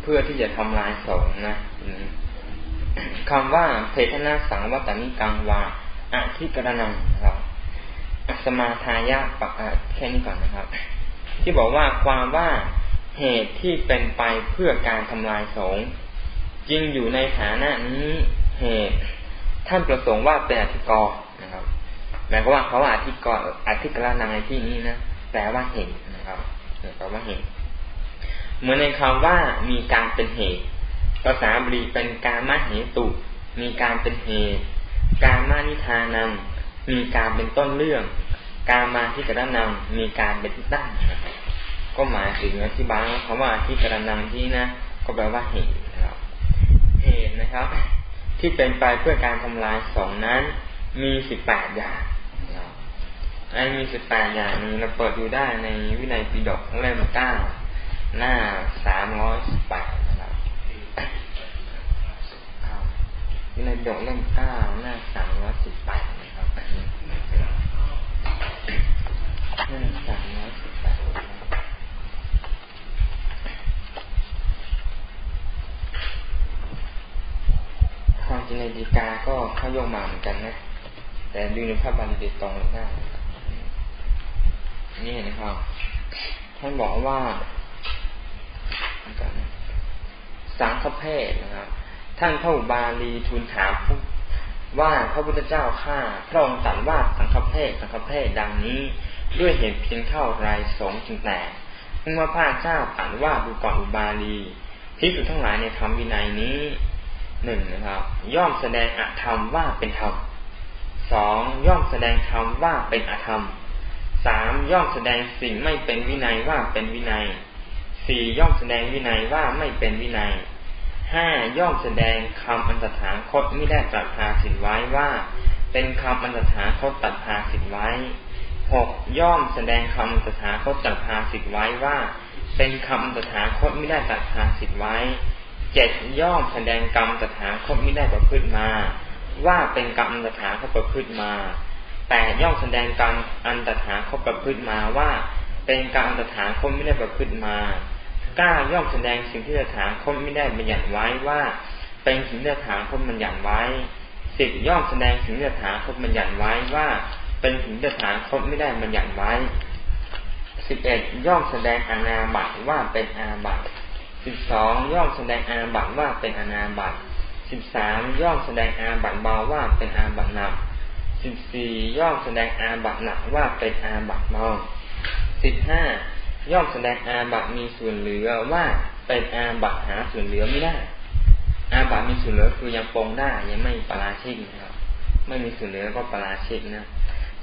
เพื่อที่จะทำลายสงนะ คำว่าเพทนาสังวัตนิกังวาอธิกรณังครับสมาทายาปะแค่นี้ก่อนนะครับ ที่บอกว่าความว่าเหตุที่เป็นไปเพื่อการทำลายสงจริงอยู่ในฐานะนี้เหตุท่านประสงค์ว่าเป็นอธิกรนะครับหมายความว่าเขาว่าอธิกรอธิกรณังในที่นี้นะแปลว่าเห็นนะครับแปลว่าเห็นเหมือนในคำว่ามีการเป็นเหตุ ภาษาบาลีเป็นการมาเหตุ มีการเป็นเหตุการมานิทานัง มีการเป็นต้นเรื่อง การมาที่กระนังมีการเป็นตั้งก็หมายถึงอธิบายคำว่าที่กระนังที่นะ ก็แปลว่าเหตุนะครับ เหตุนะครับ ที่เป็นไปเพื่อการทำลายสองนั้น มีสิบแปดอย่างไอ้มีสิบแปดอย่างนี้เราเปิดดูได้ในวินัยปิฎกเล่มเก้าหน้าสามร้อยสิบแปด วินัยปิฎกเล่มเก้าหน้าสามร้อยสิบแปดนะครับหน้าสามร้อยสิบแปดความจริงในดีกาก็เข้ายกมาเหมือนกันนะ แต่ดูในพระบาลีโดตรงได้นี่นะครับ ท่านบอกว่าสังฆเพศนะครับ ท่านพระอุบาลีทูลถามว่าพระพุทธเจ้าข้าพระองค์ตรัสว่าสังฆเพศสังฆเพศดังนี้ ด้วยเหตุเพียงเท่าไรสงจึงแตกเมื่อพระเจ้าตรัสว่าดูก่อนอุบาลีพิสุทั้งหลายในธรรมวินัยนี้หนึ่งนะครับ ย่อมแสดงอธรรมว่าเป็นธรรมสองย่อมแสดงธรรมว่าเป็นอธรรมสามย่อมแสดงสิ่งไม่เป็นวินัยว่าเป็นวินัยสี่ย่อมแสดงวินัยว่าไม่เป็นวินัย ห้าย่อมแสดงคำอันตถาคตไม่ได้ตรัสภาสิทไว้ว่า เป็นคำอันตถาคตตัดภาสิทไว้หกย่อมแสดงคำอันตถาคตตัดภาสิทไว้ว่า เป็นคำอันตถาคตไม่ได้ตัดภาสิทไว้เจ็ดย่อมแสดงกรรมตถาคตไม่ได้ประพฤติมา ว่าเป็นกรรมตถาคตประพฤติมาแต่ย่อมแสดงกรรมอันตถาคตประพฤติมาว่า เป็นกรรมอันตถาคตไม่ได้ประพฤติมา เก้าย่อมแสดงสิ่งที่ตถาคตไม่ได้บัญญัติไว้ว่า เป็นสิ่งที่ตถาคตบัญญัติไว้สิบย่อมแสดงสิ่งที่ตถาคตบัญญัติไว้ว่า เป็นสิ่งที่ตถาคตไม่ได้บัญญัติไว้สิบเอ็ดย่อมแสดงอาณาบัตว่าเป็นอาบัตสิบสองย่อมแสดงอาบัตว่าเป็นอาณาบัตสิบสามย่อมแสดงอาบัตเบาว่าเป็นอาบัตหนักสิบสี่ย่อมแสดงอาบัตหนักว่าเป็นอาบัตเบาสิบห้า ย่อมแสดงอาบัตมีส่วนเหลือว่าเป็นอาบัตหาส่วนเหลือไม่ได้ อาบัตมีส่วนเหลือคือยังปองได้ยังไม่ปราชิกนะครับ ไม่มีส่วนเหลือก็ปราชิกนะ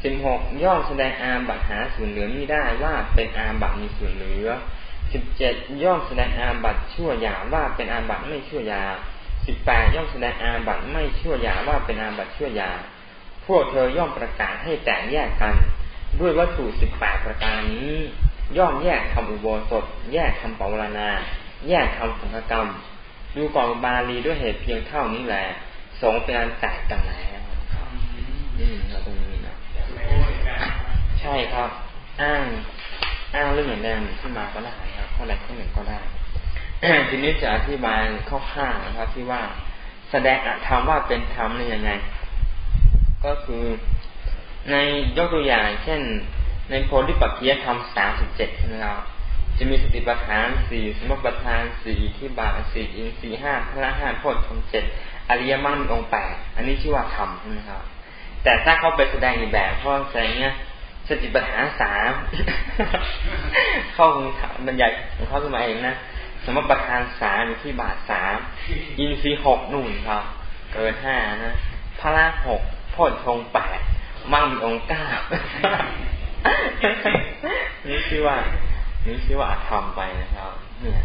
สิบหกย่อมแสดงอาบัตหาส่วนเหลือไม่ได้ว่าเป็นอาบัตมีส่วนเหลือสิบเจ็ดย่อมแสดงอาบัตชั่วยาว่าเป็นอาบัตไม่ชั่วยาสิบแปดย่อมแสดงอาบัตไม่ชั่วยาว่าเป็นอาบัตชั่วยา พวกเธอย่อมประกาศให้แตกแยกกัน ด้วยวัตถุสิบแปดประการนี้ ย่อมแยกทำอุโบสถ แยกทำปวารณา แยกทำสังฆกรรม ดูกองบาลีด้วยเหตุเพียงเท่านี้แหละสงเป็นอันแตกกันแล้วนี่เราตรงนี้นะใช่ครับ อ้างอ้างเรื่องอย่างแดงขึ้นมาก็ได้ครับข้อใดข้อหนึ่งก็ได้ทีนี้จะอธิบายข้อข้างนะครับที่ว่าแสดงอธรรมว่าเป็นธรรมนี่ยังไง ก็คือในยกตัวอย่างเช่น ในโพธิปัจจยธรรมสามสิบเจ็ดใช่ไหมครับจะมีสติปัฏฐานสี่สมบัติฐานสี่ที่บาสี่อินสี่ห้าพระห้าโพธิธรรมเจ็ดอริยมรรคองแปดอันนี้ชื่อว่าธรรมใช่ไหมครับ แต่ถ้าเขาไปแสดงอีกแบบเพราะแสดงเนี้ยสติปัฏฐานสามเข้าบรรยายของเขาขึ้นมาเองนะสมบัติฐานสามที่บาทสามอินทรีหกนู่นครับ เกินห้านะพระหกพดทงแปดมั่งมีองค์เก้า นี่ชื่อว่า นี่ชื่อว่าทำไปนะครับ เนี่ย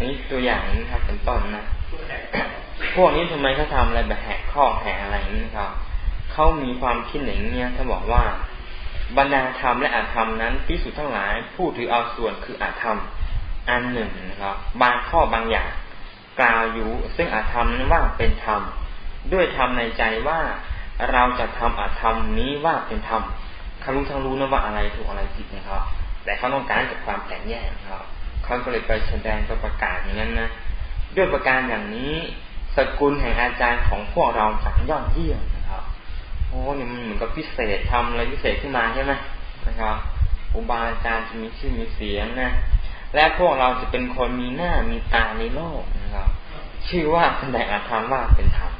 นี่ตัวอย่างนี้ครับเป็นต้นนะพวกนี้ทำไมเขาทาอะไรแบบแหกข้อแหกอะไรนี้ครับเขามีความคิดอย่างนี้ถ้าบอกว่าบรรดาธรรมและอาธรรมนั้นพิสูจน์ทั้งหลายผู้ถือเอาส่วนคืออาธรรมอันหนึ่งนะครับ บางข้อบางอย่างกล่าวอยู่ ซึ่งอาธรรมนั้นว่าเป็นธรรมด้วยธรรมในใจว่าเราจะทำอาธรรมนี้ว่าเป็นธรรม เขารู้ทั้งรู้นะว่าอะไรถูกอะไรผิดนะครับ แต่เขาต้องการจากความแตกแยกครับเขาก็เลยไปแสดงประกาศอย่างนั้นนะด้วยประการอย่างนี้ สกุลแห่งอาจารย์ของพวกเราจังยอดเยี่ยมนะครับโอ้เนี่ยมันเหมือนกับพิเศษทำอะไรพิเศษขึ้นมาใช่ไหมนะครับอุบาอาจารย์จะมีชื่อมีเสียงนะและพวกเราจะเป็นคนมีหน้ามีตาในโลกนะครับ ชื่อว่าแสดงอาธรรมว่าเป็นธรรม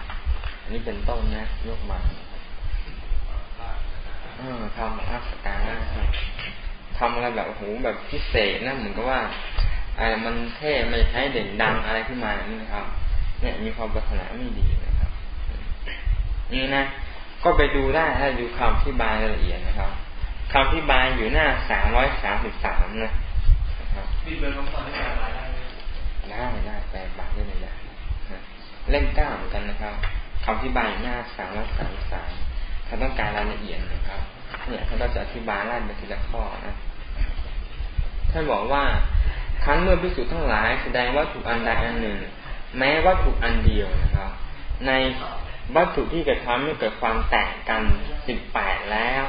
อันนี้เป็นต้นนะยกมา ทำอัสการทำอะไรแบบหูแบบพิเศษนะเหมือนกับว่าอะไรมันเท่ไม่ใช้เด่นดังอะไรขึ้นมานี่นะครับ เนี่ยมีความปรารถนาไม่ดีนะครับ นี่นะก็ไปดูได้ถ้าดูคำที่บายละเอียดนะครับคำที่บายอยู่หน้าสามร้อยสามสิบสามนะมีเบอร์คำสอนที่แปลบายได้ได้ได้แปลบายได้เลยนะเล่มเก้าเหมือนกันนะครับคำที่บายหน้าสามร้อยสามสิบสาม ถ้าต้องการรายละเอียดนะครับ เนี่ยเขาก็จะอธิบายไล่ไปทีละข้อนะ ท่านบอกว่าครั้นเมื่อพิสูจน์ทั้งหลายแสดงวัตถุอันใดอันหนึ่ง แม้วัตถุอันเดียวนะครับ ในวัตถุที่กิดทำให้เกิดความแตกกันสิบแปดแล้ว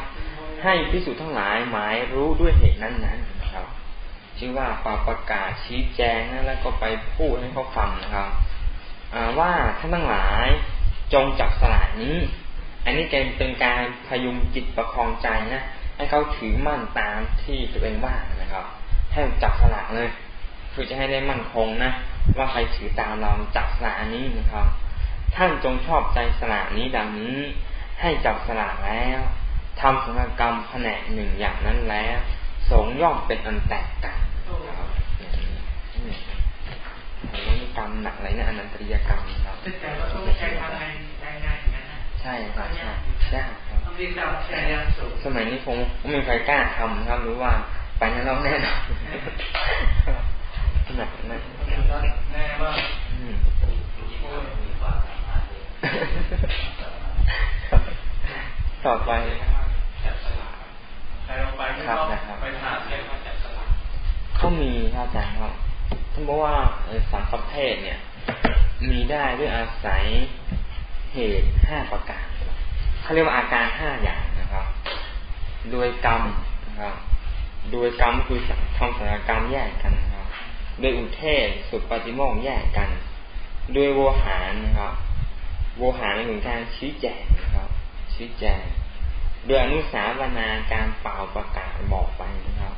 ให้พิสูจน์ทั้งหลายหมายรู้ด้วยเหตุนั้นนั้นนะครับชื่อว่าปาประกาศชี้แจงนะแล้วก็ไปพูดให้เขาฟังนะครับว่าท่านทั้งหลายจงจับสลากนี้ อันนี้เป็นการพยุงจิตประคองใจนะให้เขาถือมั่นตามที่ตัวเองว่านะครับ ให้จับสลากเลย คือจะให้ได้มั่นคงนะว่าใครถือตามเราจับสลากนี้นะครับ ท่านจงชอบใจสลากนี้ดังนี้ ให้จับสลากแล้วทำสังกรรมแผนกหนึ่งอย่างนั้นแล้ว สงย่อมเป็นอันแตกกันอันนี้กรรมหนักอะไรเนี่ยอนันตริยกรรมครับแต่ว่าต้องใช้ทำงานง่ายๆอย่างนั้นใช่ครับ ใช่ใช่ครับสมัยนี้คงไม่มีใครกล้าทำครับรู้ว่าไปนรกแน่นอนหนักนะแน่ว่าต่อไปครับนะครับเขามีครับอาจารย์ครับท่านบอกว่าสังประเภทเนี่ย มีได้ด้วยอาศัย เหตุห้าประการเขาเรียกว่าอาการห้าอย่างนะครับ โดยกรรมนะครับ โดยกรรมคือทำสถานกรรมแยกกันนะครับ โดยอุเทศสุปฏิโมกแยกกัน โดยโวหารนะครับ โวหารเหมือนการชี้แจงนะครับ ชี้แจง โดยอนุสาวนาการเป่าประกาศบอกไปนะครับ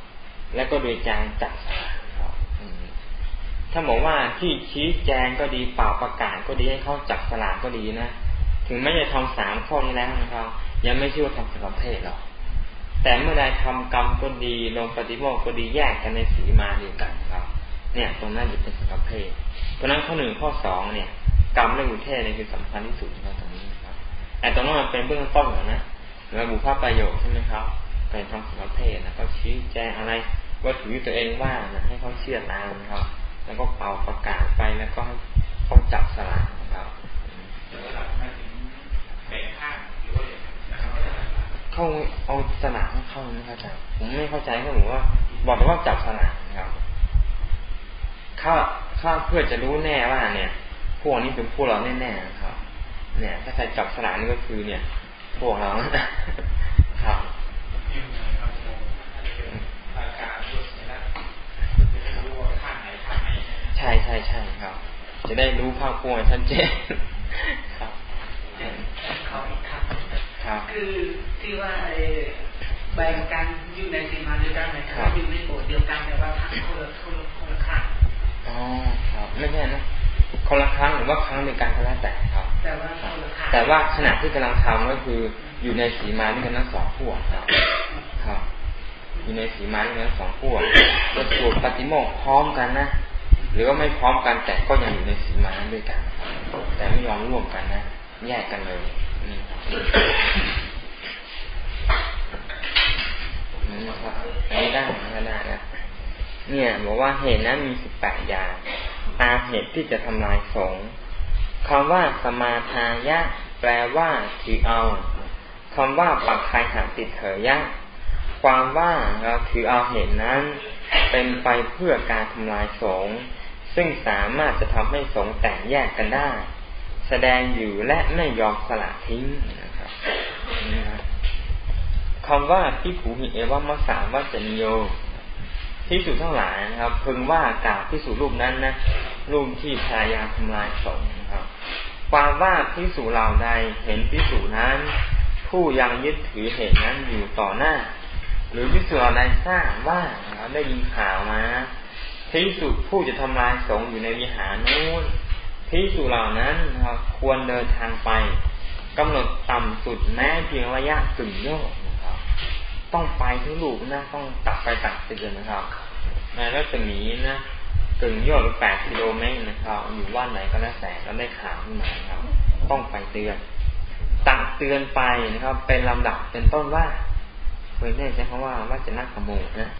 แล้วก็โดยการจัดสลากครับถ้าบอกว่าที่ชี้แจงก็ดีเป่าประกาศก็ดีให้เขาจับสลากก็ดีนะ ถึงแม้จะทำสามข้อนี้แล้วนะครับ ยังไม่ชื่อว่าทำสังเพศหรอกแต่เมื่อใดทำกรรมก็ดีลงปฏิโมกก็ดีแยกกันในสีมาเดียวกันครับ เนี่ย ตรงนั้นจะเป็นสังเพศเพราะนั้นข้อหนึ่งข้อสองเนี่ย กรรมและอุเทศเนี่ยคือสำคัญที่สุดนะตรงนี้ครับแต่ตรงนั้นมันเป็นเบื้องต้นก่อนนะระบุภาพประโยชน์ใช่ไหมครับเป็นทำสังเพศนะก็ชี้แจงอะไรว่าถือตัวเองว่านะให้เขาเชื่อตามนะครับ แล้วก็เป่าประกาศไปแล้วก็ให้เขาจับสลากนะครับ เข้าเอาสนามเข้าไม่เข้าใจผมไม่เข้าใจก็บอกว่าบอกว่าจับสนามครับข้าข้าเพื่อจะรู้แน่ว่าเนี่ย พวกนี้เป็นพวกเราแน่ๆครับ เนี่ย ถ้าใครจับสนามนี่ก็คือ เนี่ย พวกเราครับใช่ใช่ใช่ครับ จะได้รู้ภาพพวงชัดเจน คือที่ว่าแบ่งกันอยู่ในสีมาด้วยกันนะครับอยู่ในโบสถ์เดียวกันแต่ว่าทั้งคนละคนละคนละครั้งอ๋อครับไม่ใช่นะคนละครั้งหรือว่าครั้งเดียวกันก็แล้วแต่ครับ แต่ว่าคนละครั้งแต่ว่าขณะที่กำลังทำก็คืออยู่ในสีมาด้วยกันทั้งสองพวกครับครับอยู่ในสีมาด้วยกันทั้งสองพวกจะสวดปฏิโมกพร้อมกันนะหรือว่าไม่พร้อมกันแต่ก็ยังอยู่ในสีมาด้วยกัน แต่ไม่ยอมร่วมกันนะแยกกันเลยนี่ครับ อันนี้ได้ก็ได้นะเนี่ยบอกว่าเหตุนั้นมีสิบแปดอย่างตามเหตุที่จะทำลายสงคำว่าสมาทายะ แปลว่าถือเอาคำว่าปักใครหาติดเถยะ ความว่าเราถือเอาเหตุนั้น เป็นไปเพื่อการทำลายสงซึ่งสามารถจะทำให้สงแตกแยกกันได้ แสดงอยู่และไม่ยอมสละทิ้งนะครับคำว่าพิผูหิเอวามาสาวัจนิโยพิสูจทั้งหลายนะครับพึงว่ากล่าวพิสูจรูปนั้นนะรูปที่พยายามทำลายสงครับ ความว่าพิสูจเหล่าใดเห็นพิสูจนั้น ผู้ยังยึดถือเหตุนั้นอยู่ต่อหน้า หรือพิสูจเหล่าใดทราบว่าได้ยินข่าวมาพิสูจผู้จะทำลายสงอยู่ในวิหารนู้น พิสูจเหล่านั้นนะครับควรเดินทางไปกำหนดต่ำสุดแม้เพียงระยะกึ่งโยกนะครับ ต้องไปทุกลูกนะต้องตักไปตักเตือนนะครับในรัศมีนะกึ่งโยกหรือแปดกิโลเมตรนะครับ อยู่ว่าไหนก็แล้วแต่ก็ได้ข่าวขึ้นมาครับ ต้องไปเตือนตักเตือนไปนะครับ เป็นลำดับเป็นต้นว่าเคยได้ใช้คำว่าว่าจะนักขโมยนะ